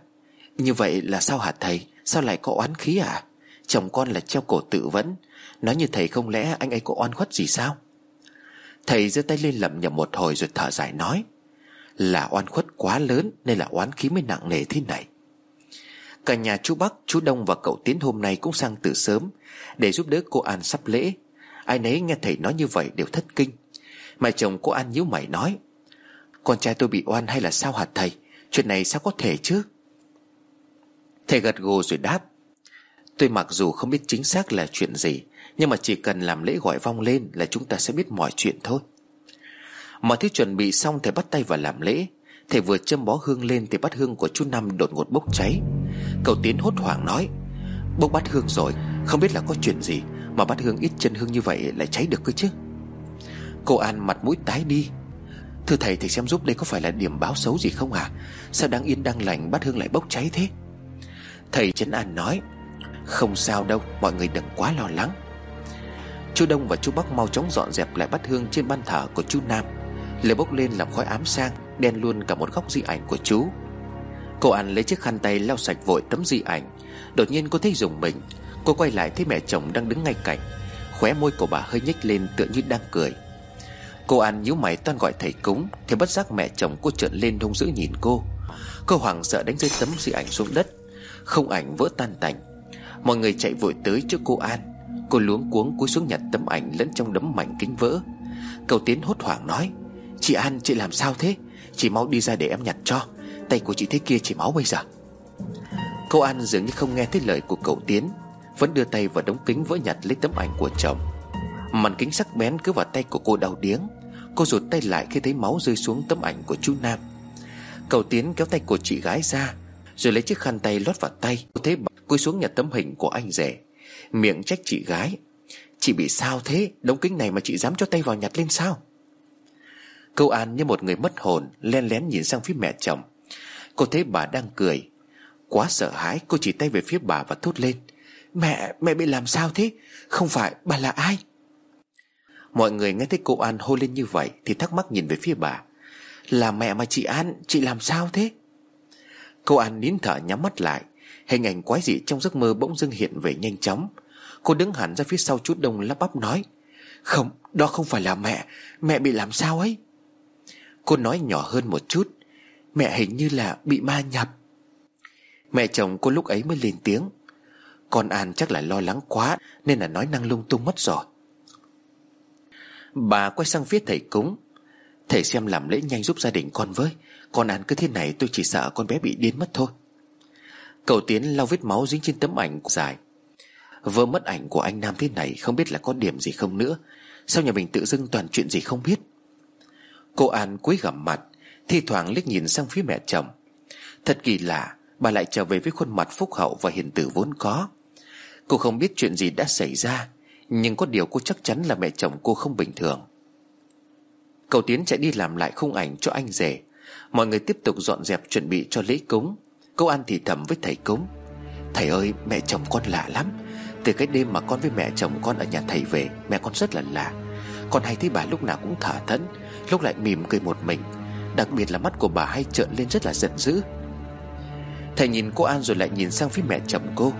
Như vậy là sao hả thầy? Sao lại có oán khí à? Chồng con là treo cổ tự vẫn. Nói như thầy không lẽ anh ấy có oan khuất gì sao? Thầy giơ tay lên lẩm nhẩm một hồi rồi thở dài nói, Là oan khuất quá lớn Nên là oán khí mới nặng nề thế này. Cả nhà chú Bắc, chú Đông và cậu Tiến hôm nay cũng sang từ sớm Để giúp đỡ cô An sắp lễ. Ai nấy nghe thầy nói như vậy đều thất kinh. Mẹ chồng cô An nhíu mày nói Con trai tôi bị oan hay là sao hả thầy? Chuyện này sao có thể chứ? Thầy gật gù rồi đáp Tôi mặc dù không biết chính xác là chuyện gì Nhưng mà chỉ cần làm lễ gọi vong lên Là chúng ta sẽ biết mọi chuyện thôi. Mọi thứ chuẩn bị xong Thầy bắt tay vào làm lễ. Thầy vừa châm bó hương lên Thì bát hương của chú Năm đột ngột bốc cháy. Cậu Tiến hốt hoảng nói, Bốc bát hương rồi, Không biết là có chuyện gì Mà bát hương ít chân hương như vậy lại cháy được cơ chứ? Cô An mặt mũi tái đi, Thưa thầy thầy xem giúp đây có phải là điểm báo xấu gì không à Sao đang yên đang lành bát hương lại bốc cháy thế? Thầy Trấn An nói, Không sao đâu, mọi người đừng quá lo lắng. Chú Đông và chú Bắc mau chóng dọn dẹp lại bát hương trên ban thờ của chú Nam. Lửa bốc lên làm khói ám sang, Đen luôn cả một góc di ảnh của chú. Cô An lấy chiếc khăn tay lau sạch vội tấm di ảnh, Đột nhiên cô thấy dùng mình. Cô quay lại thấy mẹ chồng đang đứng ngay cạnh, Khóe môi của bà hơi nhếch lên tựa như đang cười. Cô An nhíu mày toan gọi thầy cúng Thì bất giác mẹ chồng cô trợn lên hung dữ nhìn cô. Cô hoảng sợ đánh rơi tấm di ảnh xuống đất. Không ảnh vỡ tan tành. Mọi người chạy vội tới trước cô An. Cô luống cuống cúi xuống nhặt tấm ảnh lẫn trong đấm mảnh kính vỡ. Cậu Tiến hốt hoảng nói Chị An, chị làm sao thế? Chị mau đi ra để em nhặt cho. Tay của chị thế kia chỉ máu bây giờ. Cô An dường như không nghe thấy lời của cậu Tiến. Vẫn đưa tay vào đống kính vỡ nhặt lấy tấm ảnh của chồng. Màn kính sắc bén cứ vào tay của cô đau điếng. Cô rụt tay lại khi thấy máu rơi xuống tấm ảnh của chú Nam. Cậu Tiến kéo tay của chị gái ra, Rồi lấy chiếc khăn tay lót vào tay. Cô thấy cúi xuống nhặt tấm hình của anh rể. Miệng trách chị gái, Chị bị sao thế? Đống kính này mà chị dám cho tay vào nhặt lên sao? Câu An như một người mất hồn Len lén nhìn sang phía mẹ chồng. Cô thấy bà đang cười. Quá sợ hãi cô chỉ tay về phía bà và thốt lên. Mẹ, mẹ bị làm sao thế? Không phải bà là ai? Mọi người nghe thấy cô An hô lên như vậy Thì thắc mắc nhìn về phía bà. Là mẹ mà chị An Chị làm sao thế? Cô An nín thở nhắm mắt lại. Hình ảnh quái dị trong giấc mơ bỗng dưng hiện về nhanh chóng. Cô đứng hẳn ra phía sau chút đông lắp bắp nói. Không, đó không phải là mẹ. Mẹ bị làm sao ấy? Cô nói nhỏ hơn một chút. Mẹ hình như là bị ma nhập. Mẹ chồng cô lúc ấy mới lên tiếng. Con An chắc là lo lắng quá, Nên là nói năng lung tung mất rồi. Bà quay sang phía thầy cúng. Thầy xem làm lễ nhanh giúp gia đình con với. Con An cứ thế này tôi chỉ sợ con bé bị điên mất thôi. Cậu Tiến lau vết máu dính trên tấm ảnh dài. Vợ mất ảnh của anh Nam thế này Không biết là có điểm gì không nữa. Sao nhà mình tự dưng toàn chuyện gì không biết? Cô An cúi gằm mặt, Thi thoảng liếc nhìn sang phía mẹ chồng. Thật kỳ lạ, Bà lại trở về với khuôn mặt phúc hậu và hiền tử vốn có. Cô không biết chuyện gì đã xảy ra, Nhưng có điều cô chắc chắn là mẹ chồng cô không bình thường. Cậu Tiến chạy đi làm lại khung ảnh cho anh rể. Mọi người tiếp tục dọn dẹp chuẩn bị cho lễ cúng. Cô An thì thầm với thầy cúng. Thầy ơi, mẹ chồng con lạ lắm. Từ cái đêm mà con với mẹ chồng con ở nhà thầy về, Mẹ con rất là lạ. Con hay thấy bà lúc nào cũng thở thẫn. Lúc lại mỉm cười một mình, Đặc biệt là mắt của bà hay trợn lên rất là giận dữ. Thầy nhìn cô An rồi lại nhìn sang phía mẹ chồng cô.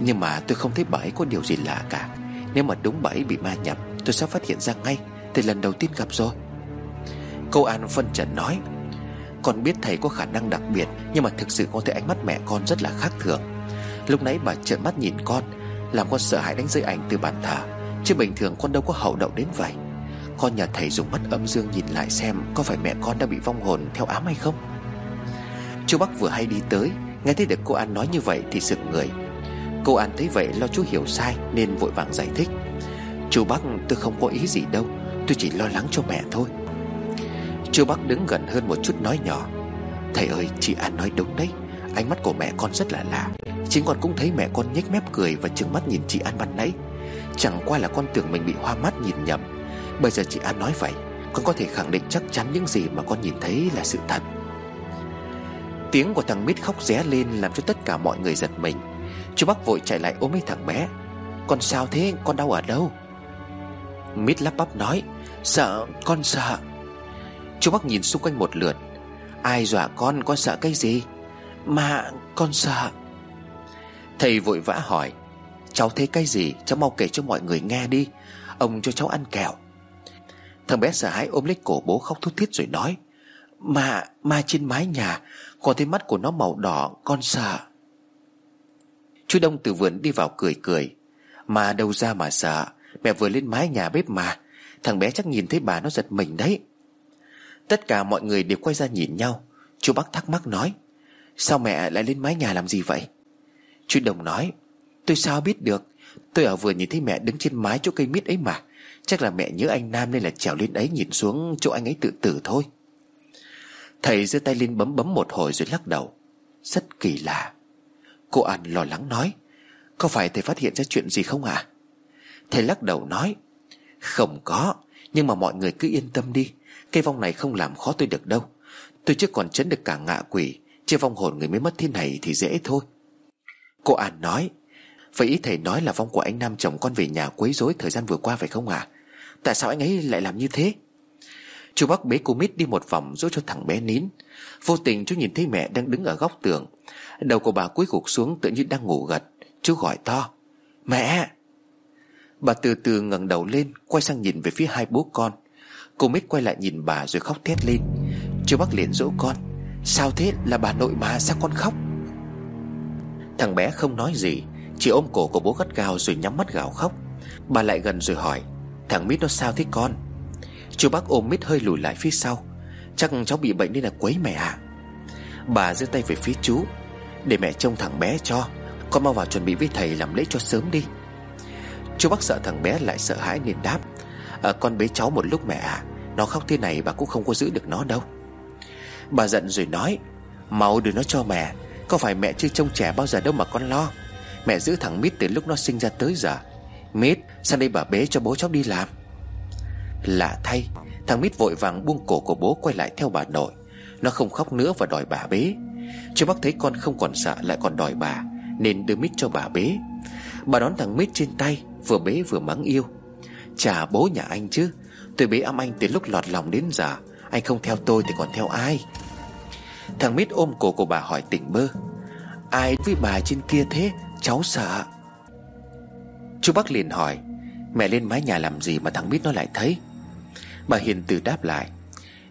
Nhưng mà tôi không thấy bà ấy có điều gì lạ cả. Nếu mà đúng bà ấy bị ma nhập, Tôi sẽ phát hiện ra ngay, Từ lần đầu tiên gặp rồi. Cô An phân trần nói, Con biết thầy có khả năng đặc biệt, Nhưng mà thực sự con thấy ánh mắt mẹ con rất là khác thường. Lúc nãy bà trợn mắt nhìn con, Làm con sợ hãi đánh rơi ảnh từ bàn thờ, Chứ bình thường con đâu có hậu đậu đến vậy. Con nhà thầy dùng mắt âm dương nhìn lại xem Có phải mẹ con đã bị vong hồn theo ám hay không. Chú Bắc vừa hay đi tới, Nghe thấy được cô An nói như vậy thì sực người. Cô An thấy vậy lo chú hiểu sai Nên vội vàng giải thích. Chú Bắc, tôi không có ý gì đâu, Tôi chỉ lo lắng cho mẹ thôi. Chú Bắc đứng gần hơn một chút nói nhỏ. Thầy ơi, chị An nói đúng đấy, Ánh mắt của mẹ con rất là lạ. Chính con cũng thấy mẹ con nhếch mép cười Và trừng mắt nhìn chị An ban nãy. Chẳng qua là con tưởng mình bị hoa mắt nhìn nhầm. Bây giờ chị An nói vậy, Con có thể khẳng định chắc chắn những gì mà con nhìn thấy là sự thật. Tiếng của thằng Mít khóc ré lên Làm cho tất cả mọi người giật mình. Chú Bắc vội chạy lại ôm lấy thằng bé. Con sao thế? Con đau ở đâu? Mít lắp bắp nói, Sợ, con sợ. Chú Bắc nhìn xung quanh một lượt. Ai dọa con? Con sợ cái gì? Mà con sợ. Thầy vội vã hỏi, Cháu thấy cái gì? Cháu mau kể cho mọi người nghe đi. Ông cho cháu ăn kẹo. Thằng bé sợ hãi ôm lấy cổ bố khóc thút thít rồi nói Mà, mà trên mái nhà Con thấy mắt của nó màu đỏ Con sợ. Chú Đông từ vườn đi vào cười cười Mà đâu ra mà sợ Mẹ vừa lên mái nhà bếp mà Thằng bé chắc nhìn thấy bà nó giật mình đấy. Tất cả mọi người đều quay ra nhìn nhau Chú Bắc thắc mắc nói Sao mẹ lại lên mái nhà làm gì vậy? Chú Đồng nói Tôi sao biết được Tôi ở vườn nhìn thấy mẹ đứng trên mái chỗ cây mít ấy mà Chắc là mẹ nhớ anh Nam nên là trèo lên ấy nhìn xuống chỗ anh ấy tự tử thôi. Thầy giơ tay lên bấm bấm một hồi rồi lắc đầu. Rất kỳ lạ. Cô An lo lắng nói, Có phải thầy phát hiện ra chuyện gì không ạ? À? Thầy lắc đầu nói, Không có, Nhưng mà mọi người cứ yên tâm đi. Cây vong này không làm khó tôi được đâu. Tôi chưa còn chấn được cả ngạ quỷ Chứ vong hồn người mới mất thế này thì dễ thôi. Cô An nói, Vậy ý thầy nói là vong của anh Nam chồng con về nhà quấy rối thời gian vừa qua phải không à Tại sao anh ấy lại làm như thế? Chú Bắc bế cô Mít đi một vòng giúp cho thằng bé nín. Vô tình chú nhìn thấy mẹ đang đứng ở góc tường. Đầu của bà cúi gục xuống tự như đang ngủ gật. Chú gọi to, Mẹ! Bà từ từ ngẩng đầu lên, Quay sang nhìn về phía hai bố con. Cô Mít quay lại nhìn bà rồi khóc thét lên. Chú Bắc liền dỗ con, Sao thế? Là bà nội mà sao con khóc? Thằng bé không nói gì, Chỉ ôm cổ của bố gắt gao rồi nhắm mắt gào khóc. Bà lại gần rồi hỏi Thằng Mít nó sao thế con? Chú bác ôm Mít hơi lùi lại phía sau. Chắc cháu bị bệnh nên là quấy mẹ à? Bà giơ tay về phía chú. Để mẹ trông thằng bé cho. Con mau vào chuẩn bị với thầy làm lễ cho sớm đi. Chú bác sợ thằng bé lại sợ hãi nên đáp. À, Con bế cháu một lúc mẹ à. Nó khóc thế này bà cũng không có giữ được nó đâu. Bà giận rồi nói Mau đưa nó cho mẹ. Có phải mẹ chưa trông trẻ bao giờ đâu mà con lo. Mẹ giữ thằng Mít từ lúc nó sinh ra tới giờ. Mít sang đây bà bế cho bố cháu đi làm? Lạ thay, Thằng Mít vội vàng buông cổ của bố quay lại theo bà nội. Nó không khóc nữa và đòi bà bế. Chú bác thấy con không còn sợ lại còn đòi bà, Nên đưa Mít cho bà bế. Bà đón thằng Mít trên tay, Vừa bế vừa mắng yêu. Chà bố nhà anh chứ, Tôi bế âm anh từ lúc lọt lòng đến giờ. Anh không theo tôi thì còn theo ai? Thằng Mít ôm cổ của bà hỏi tỉnh bơ. Ai với bà trên kia thế, Cháu sợ? Chú Bắc liền hỏi, Mẹ lên mái nhà làm gì mà thằng Mít nó lại thấy? Bà Hiền từ đáp lại,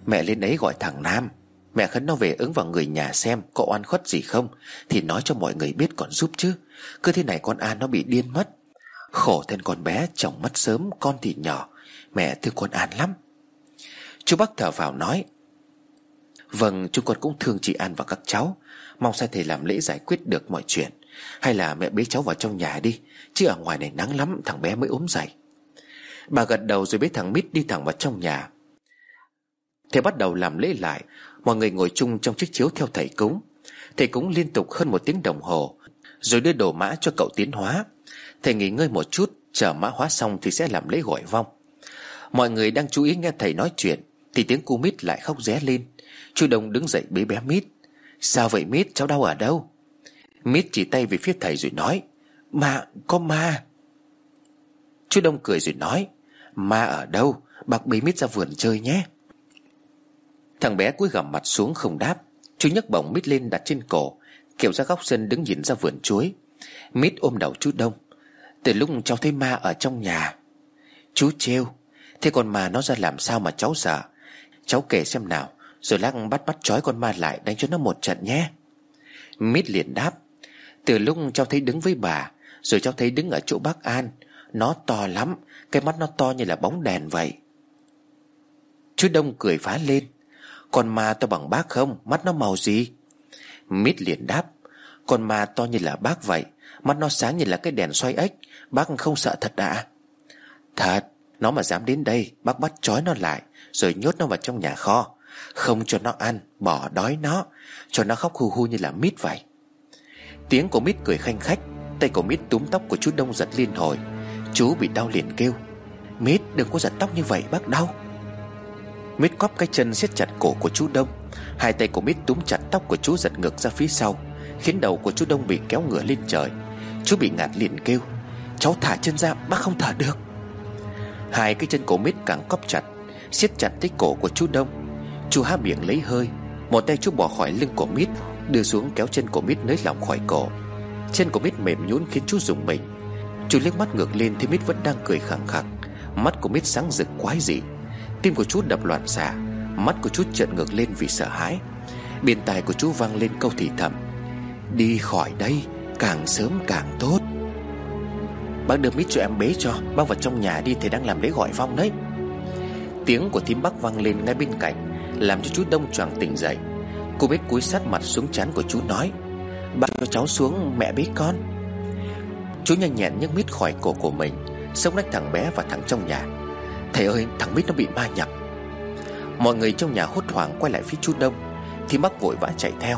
Mẹ lên đấy gọi thằng Nam, Mẹ khấn nó về ứng vào người nhà xem Có oan khuất gì không, Thì nói cho mọi người biết còn giúp chứ, Cứ thế này con An nó bị điên mất. Khổ thân con bé, chồng mất sớm, Con thì nhỏ, Mẹ thương con An lắm. Chú Bắc thở vào nói Vâng chúng con cũng thương chị An và các cháu, Mong sai thầy làm lễ giải quyết được mọi chuyện. Hay là mẹ bế cháu vào trong nhà đi, Chứ ở ngoài này nắng lắm, thằng bé mới ốm dậy. Bà gật đầu rồi bế thằng Mít đi thẳng vào trong nhà. Thầy bắt đầu làm lễ lại, Mọi người ngồi chung trong chiếc chiếu theo thầy cúng. Thầy cúng liên tục hơn một tiếng đồng hồ, Rồi đưa đồ mã cho cậu tiến hóa. Thầy nghỉ ngơi một chút, Chờ mã hóa xong thì sẽ làm lễ gọi vong. Mọi người đang chú ý nghe thầy nói chuyện, Thì tiếng cu mít lại khóc ré lên. Chú Đông đứng dậy bế bé mít. Sao vậy mít? Cháu đau ở đâu? Mít chỉ tay về phía thầy rồi nói Ma có ma. Chú Đông cười rồi nói, Ma ở đâu? Bác bế mít ra vườn chơi nhé. Thằng bé cúi gằm mặt xuống không đáp. Chú nhấc bổng mít lên đặt trên cổ Kiểu ra góc sân đứng nhìn ra vườn chuối. Mít ôm đầu chú Đông, Từ lúc cháu thấy ma ở trong nhà, Chú trêu. Thế còn mà nó ra làm sao mà cháu sợ? Cháu kể xem nào, Rồi lắc bắt bắt trói con ma lại đánh cho nó một trận nhé. Mít liền đáp từ lúc cháu thấy đứng với bà, Rồi cháu thấy đứng ở chỗ bác An, Nó to lắm, Cái mắt nó to như là bóng đèn vậy. Chú Đông cười phá lên. Con ma to bằng bác không? Mắt nó màu gì? Mít liền đáp. Con ma to như là bác vậy, Mắt nó sáng như là cái đèn xoay ếch, Bác không sợ thật ạ. Thật, Nó mà dám đến đây, Bác bắt trói nó lại, Rồi nhốt nó vào trong nhà kho. Không cho nó ăn, Bỏ đói nó, Cho nó khóc hu hu như là mít vậy. Tiếng của mít cười khanh khách, Tay của mít túm tóc của chú Đông giật liên hồi. Chú bị đau liền kêu, Mít, đừng có giật tóc như vậy, bác đau. Mít cóp cái chân siết chặt cổ của chú Đông. Hai tay của Mít túm chặt tóc của chú giật ngược ra phía sau, Khiến đầu của chú Đông bị kéo ngửa lên trời. Chú bị ngạt liền kêu, Cháu thả chân ra, bác không thở được. Hai cái chân của Mít càng cóp chặt, siết chặt tới cổ của chú Đông. Chú há miệng lấy hơi, Một tay chú bỏ khỏi lưng của Mít Đưa xuống kéo chân của Mít nới lỏng khỏi cổ. Chân của Mít mềm nhún khiến chú dùng mình. Chú liếc mắt ngược lên thì Mít vẫn đang cười khẳng khặc. Mắt của Mít sáng rực quái dị. Tim của chú đập loạn xạ. Mắt của chú trợn ngược lên vì sợ hãi. Bên tai của chú vang lên câu thì thầm. Đi khỏi đây, Càng sớm càng tốt. Bác đưa mít cho em bế cho. Bác vào trong nhà đi, thầy đang làm lễ gọi vong đấy. Tiếng của thím bác vang lên ngay bên cạnh, Làm cho chú Đông choàng tỉnh dậy. Cô biết cúi sát mặt xuống chán của chú nói Bác cho cháu xuống, mẹ bế con. Chú nhanh nhẹn nhấc mít khỏi cổ của mình, Xông lách thằng bé và thẳng trong nhà. Thầy ơi, thằng mít nó bị ma nhập. Mọi người trong nhà hốt hoảng quay lại phía chú Đông, Thì bác vội vã chạy theo.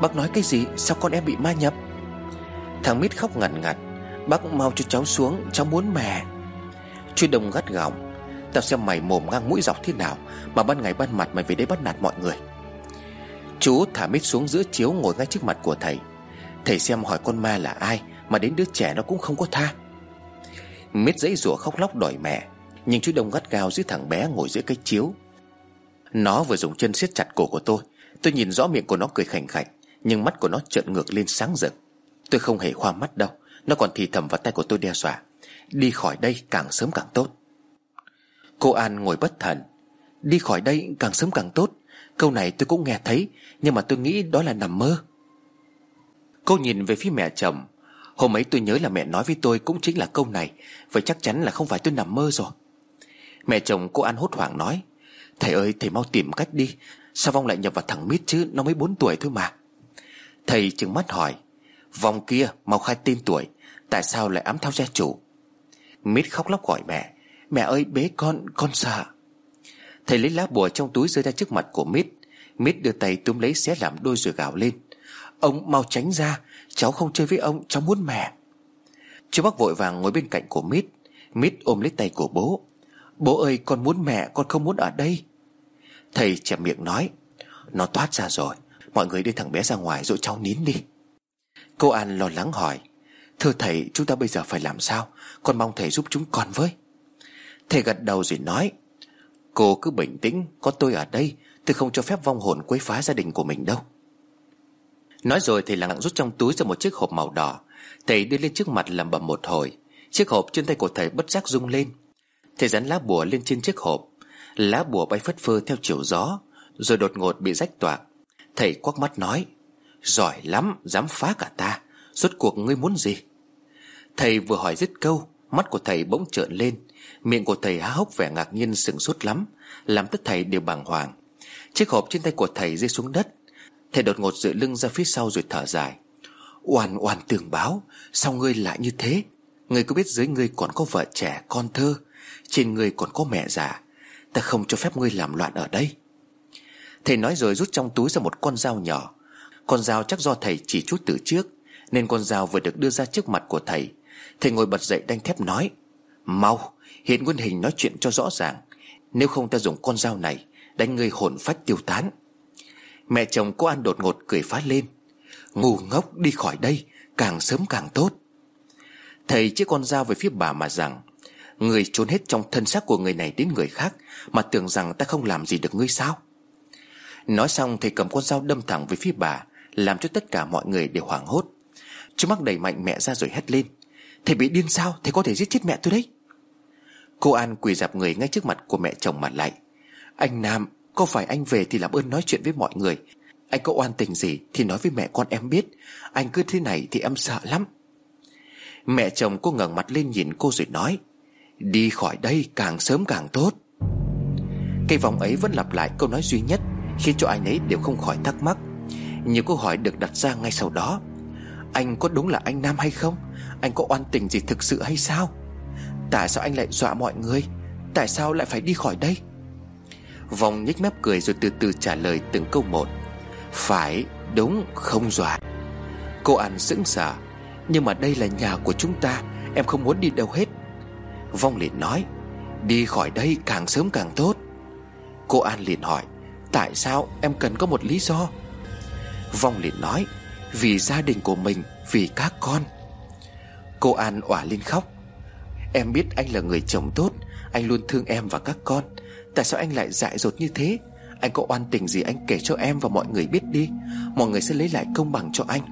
Bác nói, cái gì? Sao con em bị ma nhập? Thằng mít khóc ngặt ngặt, Bác mau cho cháu xuống, Cháu muốn mẹ. Chú Đông gắt gỏng, Tao xem mày mồm ngang mũi dọc thế nào Mà ban ngày ban mặt mày về đây bắt nạt mọi người. Chú thả mít xuống giữa chiếu ngồi ngay trước mặt của thầy. Thầy xem hỏi con ma là ai, Mà đến đứa trẻ nó cũng không có tha. Mít dãy rủa khóc lóc đòi mẹ, Nhưng chú Đông gắt gao giữ thằng bé ngồi giữa cái chiếu. Nó vừa dùng chân siết chặt cổ của tôi Tôi nhìn rõ miệng của nó cười khảnh khạch, Nhưng mắt của nó trợn ngược lên sáng rực. Tôi không hề khoa mắt đâu, Nó còn thì thầm vào tay của tôi đe dọa. Đi khỏi đây càng sớm càng tốt. Cô An ngồi bất thần. Đi khỏi đây càng sớm càng tốt. Câu này tôi cũng nghe thấy, Nhưng mà tôi nghĩ đó là nằm mơ. Cô nhìn về phía mẹ chồng. Hôm ấy tôi nhớ là mẹ nói với tôi Cũng chính là câu này, Vậy chắc chắn là không phải tôi nằm mơ rồi. Mẹ chồng cô An hốt hoảng nói, Thầy ơi, thầy mau tìm cách đi, Sao Vong lại nhập vào thằng Mít chứ, Nó mới 4 tuổi thôi mà. Thầy chừng mắt hỏi, Vong kia, mau khai tên tuổi, Tại sao lại ám theo gia chủ? Mít khóc lóc gọi mẹ Mẹ ơi, bế con con sợ. Thầy lấy lá bùa trong túi rơi ra trước mặt của Mít. Mít đưa tay túm lấy xé làm đôi rồi gào lên. Ông, mau tránh ra, Cháu không chơi với ông, cháu muốn mẹ. Chú bác vội vàng ngồi bên cạnh của Mít. Mít ôm lấy tay của bố. Bố ơi, con muốn mẹ, con không muốn ở đây. Thầy chẹp miệng nói, Nó toát ra rồi, Mọi người đưa thằng bé ra ngoài rồi cháu nín đi. Cô An lo lắng hỏi, Thưa thầy, chúng ta bây giờ phải làm sao? Con mong thầy giúp chúng con với. Thầy gật đầu rồi nói Cô cứ bình tĩnh, Có tôi ở đây, Tôi không cho phép vong hồn quấy phá gia đình của mình đâu. Nói rồi thầy lặng rút trong túi ra một chiếc hộp màu đỏ. Thầy đưa lên trước mặt làm bầm một hồi. Chiếc hộp trên tay của thầy bất giác rung lên. Thầy dán lá bùa lên trên chiếc hộp. Lá bùa bay phất phơ theo chiều gió, Rồi đột ngột bị rách toạc. Thầy quắc mắt nói, Giỏi lắm, dám phá cả ta. Rốt cuộc ngươi muốn gì? Thầy vừa hỏi dứt câu, Mắt của thầy bỗng trợn lên. Miệng của thầy há hốc vẻ ngạc nhiên sừng sốt lắm, Làm tất thầy đều bàng hoàng. Chiếc hộp trên tay của thầy rơi xuống đất. Thầy đột ngột dựa lưng ra phía sau rồi thở dài. Oan oan tường báo, Sao ngươi lại như thế? Ngươi có biết dưới ngươi còn có vợ trẻ, con thơ, Trên ngươi còn có mẹ già? Ta không cho phép ngươi làm loạn ở đây. Thầy nói rồi rút trong túi ra một con dao nhỏ. Con dao chắc do thầy chỉ chút từ trước, Nên con dao vừa được đưa ra trước mặt của thầy. Thầy ngồi bật dậy đanh thép nói, Mau Hiện nguyên hình nói chuyện cho rõ ràng. Nếu không ta dùng con dao này, Đánh ngươi hồn phách tiêu tán. Mẹ chồng cô An đột ngột cười phá lên. Ngu ngốc, đi khỏi đây, Càng sớm càng tốt. Thầy chiếc con dao về phía bà mà rằng, Người trốn hết trong thân xác của người này đến người khác, Mà tưởng rằng ta không làm gì được ngươi sao? Nói xong, thầy cầm con dao đâm thẳng về phía bà, Làm cho tất cả mọi người đều hoảng hốt. Chú mắc đẩy mạnh mẹ ra rồi hét lên, Thầy bị điên sao? Thầy có thể giết chết mẹ tôi đấy. Cô An quỳ dạp người ngay trước mặt của mẹ chồng mặt lại. Anh Nam, Có phải anh về thì làm ơn nói chuyện với mọi người? Anh có oan tình gì Thì nói với mẹ con em biết. Anh cứ thế này thì em sợ lắm. Mẹ chồng cô ngẩng mặt lên nhìn cô rồi nói, Đi khỏi đây càng sớm càng tốt. Cây vòng ấy vẫn lặp lại câu nói duy nhất, Khiến cho ai nấy đều không khỏi thắc mắc. Nhiều câu hỏi được đặt ra ngay sau đó. Anh có đúng là anh Nam hay không? Anh có oan tình gì thực sự hay sao? Tại sao anh lại dọa mọi người? Tại sao lại phải đi khỏi đây? Vòng nhếch mép cười rồi từ từ trả lời từng câu một. Phải, đúng, không dọa. Cô An sững sờ. Nhưng mà đây là nhà của chúng ta, Em không muốn đi đâu hết. Vong liền nói, Đi khỏi đây càng sớm càng tốt. Cô An liền hỏi, Tại sao em cần có một lý do? Vong liền nói, Vì gia đình của mình, Vì các con. Cô An òa lên khóc. Em biết anh là người chồng tốt Anh luôn thương em và các con. Tại sao anh lại dại dột như thế? Anh có oan tình gì anh kể cho em và mọi người biết đi. Mọi người sẽ lấy lại công bằng cho anh.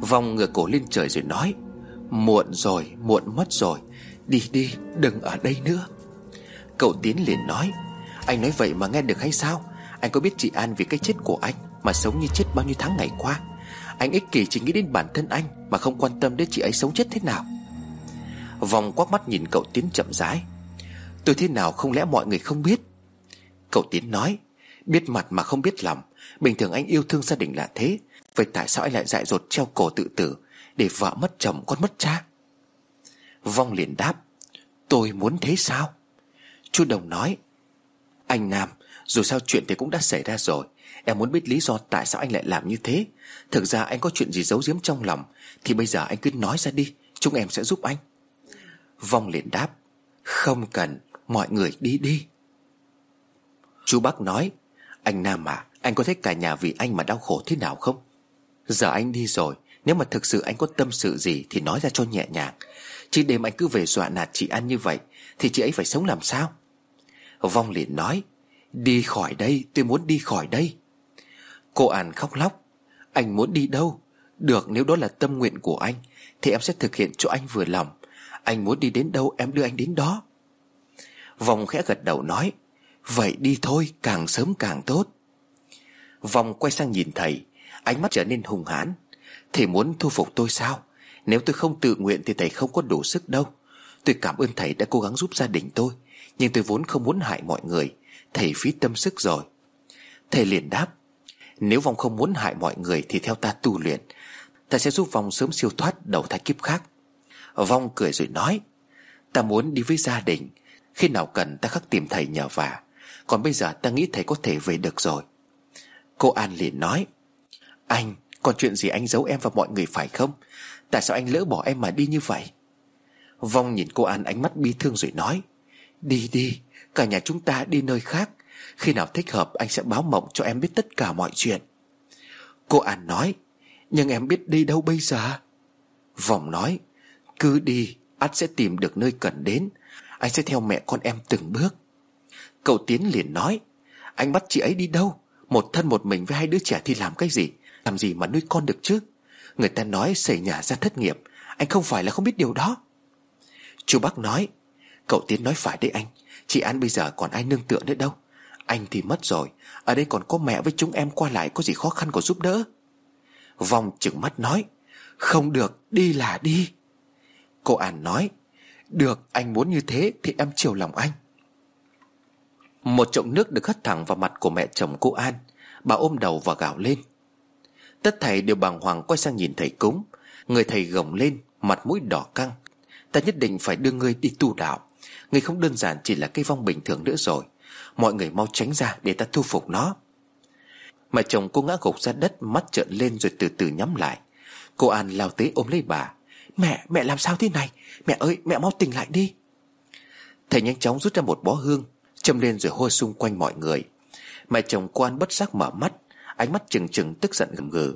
Vong ngửa cổ lên trời rồi nói Muộn rồi, muộn mất rồi. Đi đi, đừng ở đây nữa. Cậu Tiến liền nói Anh nói vậy mà nghe được hay sao? Anh có biết chị An vì cái chết của anh Mà sống như chết bao nhiêu tháng ngày qua? Anh ích kỷ chỉ nghĩ đến bản thân anh Mà không quan tâm đến chị ấy sống chết thế nào. Vòng quắc mắt nhìn cậu Tiến chậm rãi. Tôi thế nào không lẽ mọi người không biết? Cậu Tiến nói, Biết mặt mà không biết lòng. Bình thường anh yêu thương gia đình là thế. Vậy tại sao anh lại dại dột treo cổ tự tử Để vợ mất chồng, con mất cha? Vong liền đáp, Tôi muốn thế sao? Chú Đồng nói, Anh Nam, Dù sao chuyện thì cũng đã xảy ra rồi. Em muốn biết lý do tại sao anh lại làm như thế. Thực ra anh có chuyện gì giấu giếm trong lòng, Thì bây giờ anh cứ nói ra đi Chúng em sẽ giúp anh. Vong liền đáp, Không cần, Mọi người đi đi. Chú Bắc nói, Anh Nam à Anh có thấy cả nhà vì anh mà đau khổ thế nào không? Giờ anh đi rồi, Nếu mà thực sự anh có tâm sự gì Thì nói ra cho nhẹ nhàng. Chứ đêm anh cứ về dọa nạt chị An như vậy, Thì chị ấy phải sống làm sao? Vong liền nói, Đi khỏi đây, tôi muốn đi khỏi đây. Cô An khóc lóc, Anh muốn đi đâu? Được, nếu đó là tâm nguyện của anh, Thì em sẽ thực hiện cho anh vừa lòng. Anh muốn đi đến đâu em đưa anh đến đó. Vong khẽ gật đầu nói, Vậy đi thôi, càng sớm càng tốt. Vong quay sang nhìn thầy, Ánh mắt trở nên hùng hãn. Thầy muốn thu phục tôi sao? Nếu tôi không tự nguyện thì thầy không có đủ sức đâu. Tôi cảm ơn thầy đã cố gắng giúp gia đình tôi, Nhưng tôi vốn không muốn hại mọi người. Thầy phí tâm sức rồi. Thầy liền đáp, Nếu vong không muốn hại mọi người Thì theo ta tu luyện. Ta sẽ giúp vong sớm siêu thoát đầu thai kiếp khác. Vong cười rồi nói, Ta muốn đi với gia đình. Khi nào cần ta khắc tìm thầy nhờ vả. Còn bây giờ ta nghĩ thầy có thể về được rồi. Cô An liền nói, Anh, Còn chuyện gì anh giấu em và mọi người phải không? Tại sao anh lỡ bỏ em mà đi như vậy? Vong nhìn cô An ánh mắt bi thương rồi nói, Đi đi, Cả nhà chúng ta đi nơi khác. Khi nào thích hợp anh sẽ báo mộng cho em biết tất cả mọi chuyện. Cô An nói, Nhưng em biết đi đâu bây giờ? Vòng nói cứ đi, ắt sẽ tìm được nơi cần đến. Anh sẽ theo mẹ con em từng bước. Cậu Tiến liền nói, Anh bắt chị ấy đi đâu? Một thân một mình với hai đứa trẻ thì làm cái gì? Làm gì mà nuôi con được chứ? Người ta nói xảy nhà ra thất nghiệp. Anh không phải là không biết điều đó. Chú bác nói, Cậu Tiến nói phải đấy anh. Chị An bây giờ còn ai nương tựa nữa đâu. Anh thì mất rồi. Ở đây còn có mẹ với chúng em qua lại Có gì khó khăn còn giúp đỡ? Vong chừng mắt nói, Không được, đi là đi. Cô An nói, Được, anh muốn như thế thì em chiều lòng anh. Một chậu nước được hất thẳng vào mặt của mẹ chồng cô An, Bà ôm đầu và gào lên. Tất thầy đều bàng hoàng quay sang nhìn thầy cúng. Người thầy gồng lên, Mặt mũi đỏ căng. Ta nhất định phải đưa ngươi đi tu đạo. Ngươi không đơn giản chỉ là cây vong bình thường nữa rồi. Mọi người mau tránh ra để ta thu phục nó. Mẹ chồng cô ngã gục ra đất, Mắt trợn lên rồi từ từ nhắm lại. Cô An lao tới ôm lấy bà. Mẹ, mẹ làm sao thế này? Mẹ ơi, mẹ mau tỉnh lại đi. Thầy nhanh chóng rút ra một bó hương Châm lên rồi hôi xung quanh mọi người. Mẹ chồng quan bất giác mở mắt Ánh mắt trừng trừng tức giận gầm gừ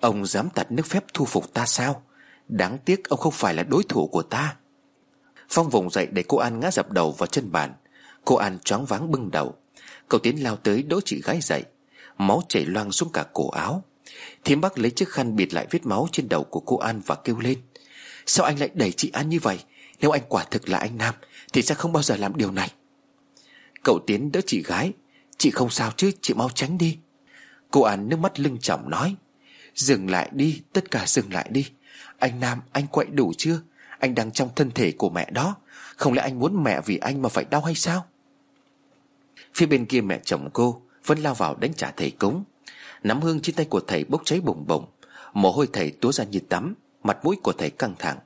Ông dám tạt nước phép thu phục ta sao? Đáng tiếc ông không phải là đối thủ của ta. Phong vùng dậy để cô An ngã dập đầu vào chân bàn. Cô An choáng váng bưng đầu. Cậu Tiến lao tới đỡ chị gái dậy. Máu chảy loang xuống cả cổ áo. Thiếm bác lấy chiếc khăn bịt lại vết máu trên đầu của cô An và kêu lên. Sao anh lại đẩy chị An như vậy? Nếu anh quả thực là anh Nam, Thì sẽ không bao giờ làm điều này. Cậu Tiến đỡ chị gái. Chị không sao chứ, chị mau tránh đi. Cô An nước mắt lưng chỏng nói. Dừng lại đi, Tất cả dừng lại đi. Anh Nam, anh quậy đủ chưa? Anh đang trong thân thể của mẹ đó. Không lẽ anh muốn mẹ vì anh mà phải đau hay sao? Phía bên kia mẹ chồng cô Vẫn lao vào đánh trả thầy cúng. Nắm hương trên tay của thầy bốc cháy bùng bùng Mồ hôi thầy túa ra như tắm. Mặt mũi của thầy căng thẳng.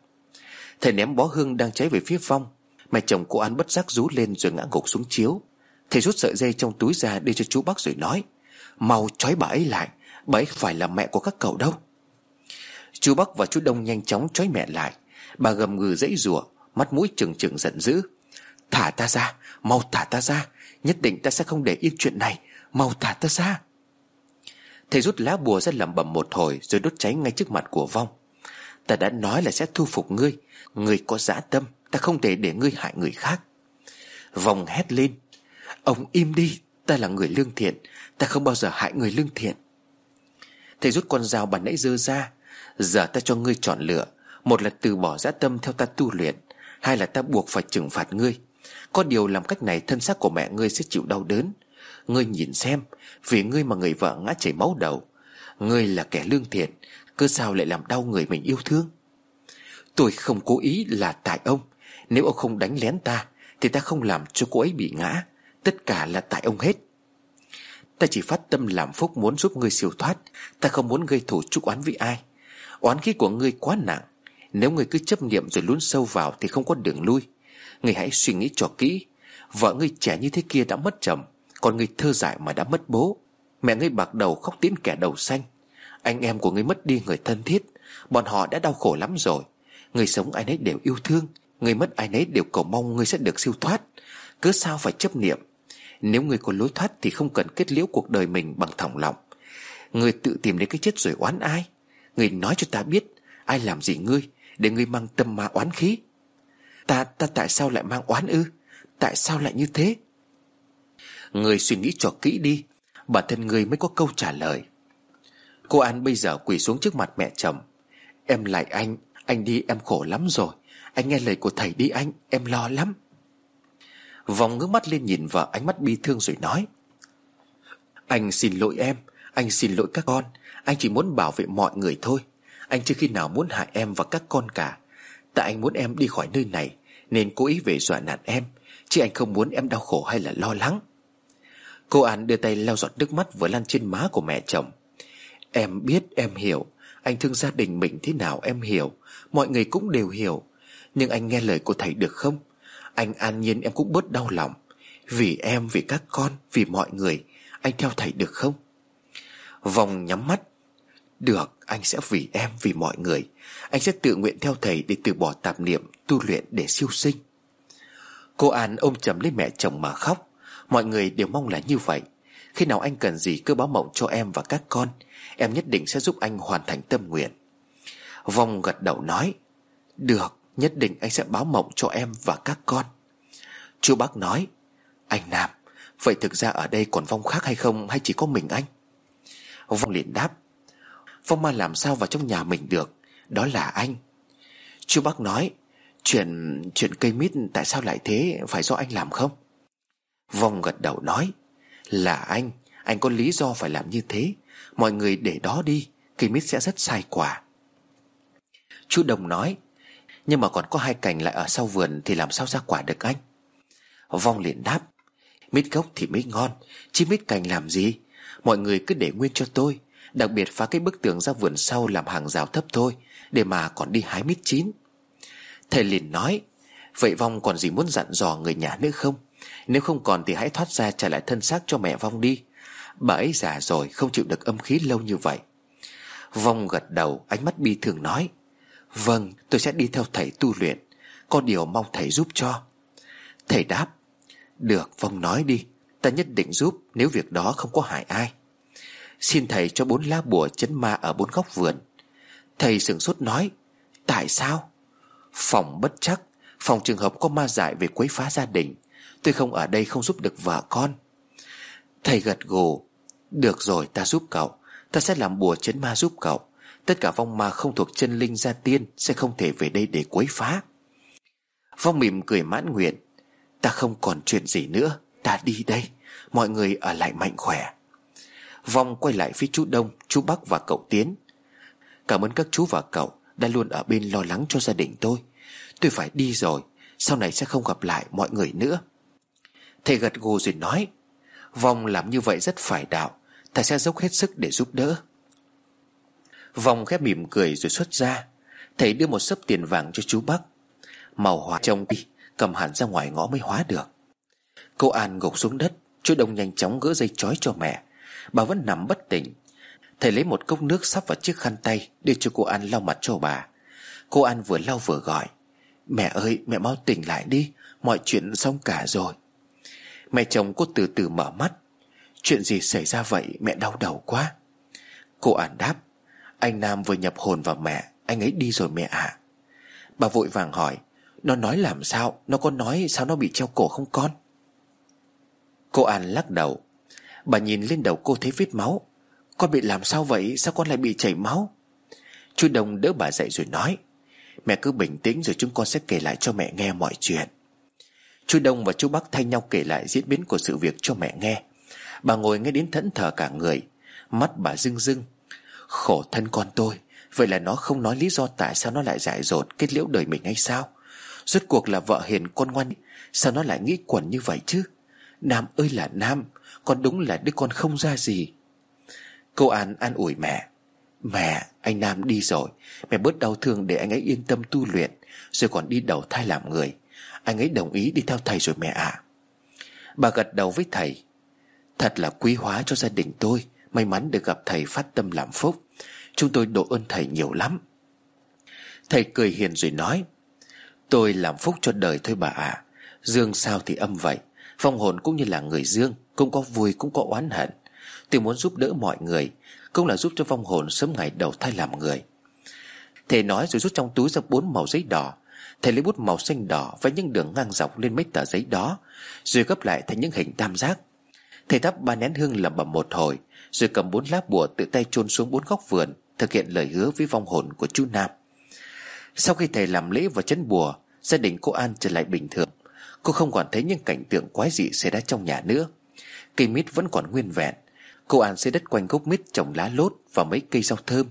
Thầy ném bó hương đang cháy về phía phong. Mẹ chồng cô An bất giác rú lên rồi ngã gục xuống chiếu. Thầy rút sợi dây trong túi ra đưa cho chú bác rồi nói, Mau trói bà ấy lại, Bà ấy phải là mẹ của các cậu đâu. Chú Bắc và chú Đông nhanh chóng trói mẹ lại. Bà gầm gừ dãy rủa, Mắt mũi trừng trừng giận dữ. Thả ta ra, Mau thả ta ra, Nhất định ta sẽ không để yên chuyện này, Mau thả ta ra. Thầy rút lá bùa ra lẩm bẩm một hồi Rồi đốt cháy ngay trước mặt của Vong Ta đã nói là sẽ thu phục ngươi. Ngươi có dã tâm, Ta không thể để ngươi hại người khác. Vòng hét lên. Ông im đi, Ta là người lương thiện. Ta không bao giờ hại người lương thiện. Thầy rút con dao bàn nãy dơ ra. Giờ ta cho ngươi chọn lựa. Một là từ bỏ dã tâm theo ta tu luyện. Hai là ta buộc phải trừng phạt ngươi. Có điều làm cách này, thân xác của mẹ ngươi sẽ chịu đau đớn. Ngươi nhìn xem, Vì ngươi mà người vợ ngã chảy máu đầu. Ngươi là kẻ lương thiện Cơ sao lại làm đau người mình yêu thương? Tôi không cố ý là tại ông. Nếu ông không đánh lén ta, Thì ta không làm cho cô ấy bị ngã. Tất cả là tại ông hết. Ta chỉ phát tâm làm phúc muốn giúp ngươi siêu thoát. Ta không muốn gây thủ trúc oán với ai. Oán khí của ngươi quá nặng. Nếu ngươi cứ chấp niệm rồi lún sâu vào Thì không có đường lui. Ngươi hãy suy nghĩ cho kỹ. Vợ ngươi trẻ như thế kia đã mất chồng, Còn ngươi thơ dại mà đã mất bố. Mẹ ngươi bạc đầu khóc tiễn kẻ đầu xanh. Anh em của ngươi mất đi người thân thiết. Bọn họ đã đau khổ lắm rồi. Người sống ai nấy đều yêu thương. Người mất ai nấy đều cầu mong ngươi sẽ được siêu thoát. Cứ sao phải chấp niệm? Nếu ngươi có lối thoát thì không cần kết liễu cuộc đời mình bằng thòng lòng. Ngươi tự tìm đến cái chết rồi oán ai? Ngươi nói cho ta biết, Ai làm gì ngươi Để ngươi mang tâm ma oán khí? Ta ta tại sao lại mang oán ư? Tại sao lại như thế? Ngươi suy nghĩ cho kỹ đi. Bản thân ngươi mới có câu trả lời. Cô An bây giờ quỳ xuống trước mặt mẹ chồng. Em lại anh Anh đi em khổ lắm rồi. Anh nghe lời của thầy đi anh, Em lo lắm. Vòng ngước mắt lên nhìn vợ, ánh mắt bi thương rồi nói. Anh xin lỗi em, Anh xin lỗi các con. Anh chỉ muốn bảo vệ mọi người thôi. Anh chưa khi nào muốn hại em và các con cả. Tại anh muốn em đi khỏi nơi này, Nên cố ý về dọa nạt em, Chứ anh không muốn em đau khổ hay là lo lắng. Cô An đưa tay lau giọt nước mắt vừa lăn trên má của mẹ chồng. Em biết em hiểu. Anh thương gia đình mình thế nào em hiểu. Mọi người cũng đều hiểu. Nhưng anh nghe lời của thầy được không? Anh an nhiên em cũng bớt đau lòng. Vì em, vì các con, vì mọi người. Anh theo thầy được không? Vòng nhắm mắt. Được anh sẽ vì em vì mọi người. Anh sẽ tự nguyện theo thầy Để từ bỏ tạp niệm tu luyện để siêu sinh. Cô An ôm chầm lấy mẹ chồng mà khóc. Mọi người đều mong là như vậy. Khi nào anh cần gì cứ báo mộng cho em và các con. Em nhất định sẽ giúp anh hoàn thành tâm nguyện. Vong gật đầu nói, Được, Nhất định anh sẽ báo mộng cho em và các con. Chú bác nói, Anh Nam, Vậy thực ra ở đây còn Vong khác hay không Hay chỉ có mình anh? Vong liền đáp, Vong ma làm sao vào trong nhà mình được, Đó là anh. Chú bác nói, Chuyện chuyện cây mít tại sao lại thế, Phải do anh làm không? Vong gật đầu nói, Là anh Anh có lý do phải làm như thế Mọi người để đó đi Cây mít sẽ rất sai quả. Chú Đồng nói, Nhưng mà còn có hai cành lại ở sau vườn Thì làm sao ra quả được anh? Vong liền đáp, Mít gốc thì mới ngon, Chứ mít cành làm gì? Mọi người cứ để nguyên cho tôi, Đặc biệt phá cái bức tường ra vườn sau Làm hàng rào thấp thôi, Để mà còn đi hái mít chín. Thầy liền nói, Vậy Vong còn gì muốn dặn dò người nhà nữa không? Nếu không còn thì hãy thoát ra, trả lại thân xác cho mẹ Vong đi. Bà ấy già rồi, không chịu được âm khí lâu như vậy. Vong gật đầu, ánh mắt bi thường nói Vâng tôi sẽ đi theo thầy tu luyện. Có điều mong thầy giúp cho. Thầy đáp, Được, Vong nói đi. Ta nhất định giúp, nếu việc đó không có hại ai. Xin thầy cho bốn lá bùa chấn ma ở bốn góc vườn. Thầy sửng sốt nói, Tại sao? Phòng bất chắc, Phòng trường hợp có ma dại về quấy phá gia đình. Tôi không ở đây không giúp được vợ con. Thầy gật gù được rồi, ta giúp cậu. Ta sẽ làm bùa chấn ma giúp cậu. Tất cả vong ma không thuộc chân linh gia tiên Sẽ không thể về đây để quấy phá. Vong mỉm cười mãn nguyện. Ta không còn chuyện gì nữa. Ta đi đây. Mọi người ở lại mạnh khỏe. Vong quay lại phía chú Đông, Chú Bắc và cậu Tiến. Cảm ơn các chú và cậu Đã luôn ở bên lo lắng cho gia đình tôi. Tôi phải đi rồi. Sau này sẽ không gặp lại mọi người nữa. Thầy gật gù rồi nói, Vong làm như vậy rất phải đạo. Ta sẽ dốc hết sức để giúp đỡ. Vòng khép mỉm cười rồi xuất ra. Thầy đưa một sấp tiền vàng cho chú Bắc. Màu hóa trông đi, Cầm hẳn ra ngoài ngõ mới hóa được. Cô An gục xuống đất, Chú Đông nhanh chóng gỡ dây chói cho mẹ. Bà vẫn nằm bất tỉnh. Thầy lấy một cốc nước sắp vào chiếc khăn tay Đưa cho cô An lau mặt cho bà. Cô An vừa lau vừa gọi, Mẹ ơi, mẹ mau tỉnh lại đi, Mọi chuyện xong cả rồi. Mẹ chồng cô từ từ mở mắt. Chuyện gì xảy ra vậy? Mẹ đau đầu quá. Cô ản đáp, Anh Nam vừa nhập hồn vào mẹ, Anh ấy đi rồi mẹ ạ. À. Bà vội vàng hỏi, Nó nói làm sao? Nó có nói sao nó bị treo cổ không con? Cô An lắc đầu, Bà nhìn lên đầu cô thấy vết máu. Con bị làm sao vậy? Sao con lại bị chảy máu? Chú Đông đỡ bà dậy rồi nói, Mẹ cứ bình tĩnh rồi chúng con sẽ kể lại cho mẹ nghe mọi chuyện. Chú Đông và chú Bắc thay nhau kể lại diễn biến của sự việc cho mẹ nghe. Bà ngồi nghe đến thẫn thờ cả người. Mắt bà rưng rưng. Khổ thân con tôi, Vậy là nó không nói lý do tại sao nó lại dại dột Kết liễu đời mình hay sao? Rốt cuộc là vợ hiền con ngoan, Sao nó lại nghĩ quẩn như vậy chứ? Nam ơi là Nam, Con đúng là đứa con không ra gì. Cô An an ủi mẹ. Mẹ, anh Nam đi rồi. Mẹ bớt đau thương để anh ấy yên tâm tu luyện, Rồi còn đi đầu thai làm người. Anh ấy đồng ý đi theo thầy rồi mẹ ạ. Bà gật đầu với thầy. Thật là quý hóa cho gia đình tôi. May mắn được gặp thầy phát tâm làm phúc. Chúng tôi độ ơn thầy nhiều lắm. Thầy cười hiền rồi nói, Tôi làm phúc cho đời thôi bà ạ. À. Dương sao thì âm vậy? Phong hồn cũng như là người dương, Cũng có vui, cũng có oán hận. Tôi muốn giúp đỡ mọi người, Cũng là giúp cho vong hồn sớm ngày đầu thai làm người. Thầy nói rồi rút trong túi ra bốn màu giấy đỏ. Thầy lấy bút màu xanh đỏ vẽ những đường ngang dọc lên mấy tờ giấy đó, Rồi gấp lại thành những hình tam giác. Thầy thắp ba nén hương lẩm bẩm một hồi, Rồi cầm bốn lá bùa tự tay chôn xuống bốn góc vườn, Thực hiện lời hứa với vong hồn của chú Nam. Sau khi thầy làm lễ và chấn bùa, Gia đình cô An trở lại bình thường. Cô không còn thấy những cảnh tượng quái dị xảy ra trong nhà nữa. Cây mít vẫn còn nguyên vẹn. Cô An xây đất quanh gốc mít trồng lá lốt Và mấy cây rau thơm.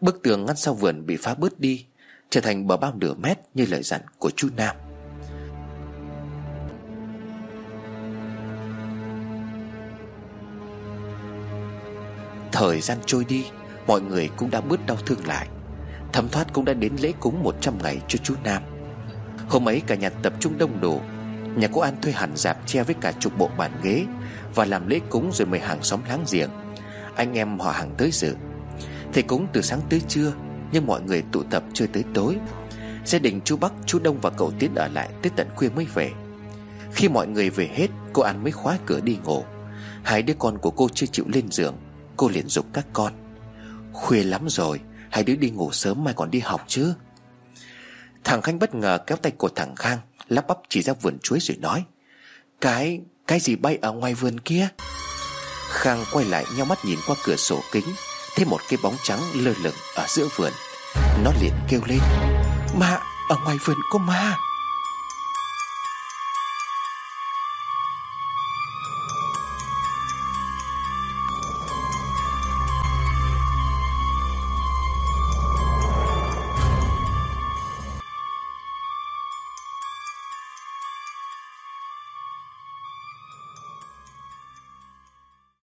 Bức tường ngăn sau vườn bị phá bớt đi, Trở thành bờ bao nửa mét như lời dặn của chú Nam. Thời gian trôi đi Mọi người cũng đã bớt đau thương lại. Thẩm thoát cũng đã đến lễ cúng 100 ngày cho chú Nam. Hôm ấy cả nhà tập trung đông đủ Nhà cô An thuê hẳn dạp che với cả chục bộ bàn ghế Và làm lễ cúng rồi mời hàng xóm láng giềng. Anh em họ hàng tới dự. Thầy cúng từ sáng tới trưa Nhưng mọi người tụ tập chơi tới tối. Gia đình chú Bắc, chú Đông và cậu Tiến ở lại tới tận khuya mới về. Khi mọi người về hết Cô An mới khóa cửa đi ngủ. Hai đứa con của cô chưa chịu lên giường. Cô liền dục các con. Khuya lắm rồi Hai đứa đi ngủ sớm mai còn đi học chứ. Thằng Khanh bất ngờ kéo tay của thằng Khang Lắp bắp chỉ ra vườn chuối rồi nói Cái, cái gì bay ở ngoài vườn kia? Khang quay lại nhau mắt nhìn qua cửa sổ kính Thấy một cái bóng trắng lơ lửng ở giữa vườn. Nó liền kêu lên Ma, ở ngoài vườn có ma.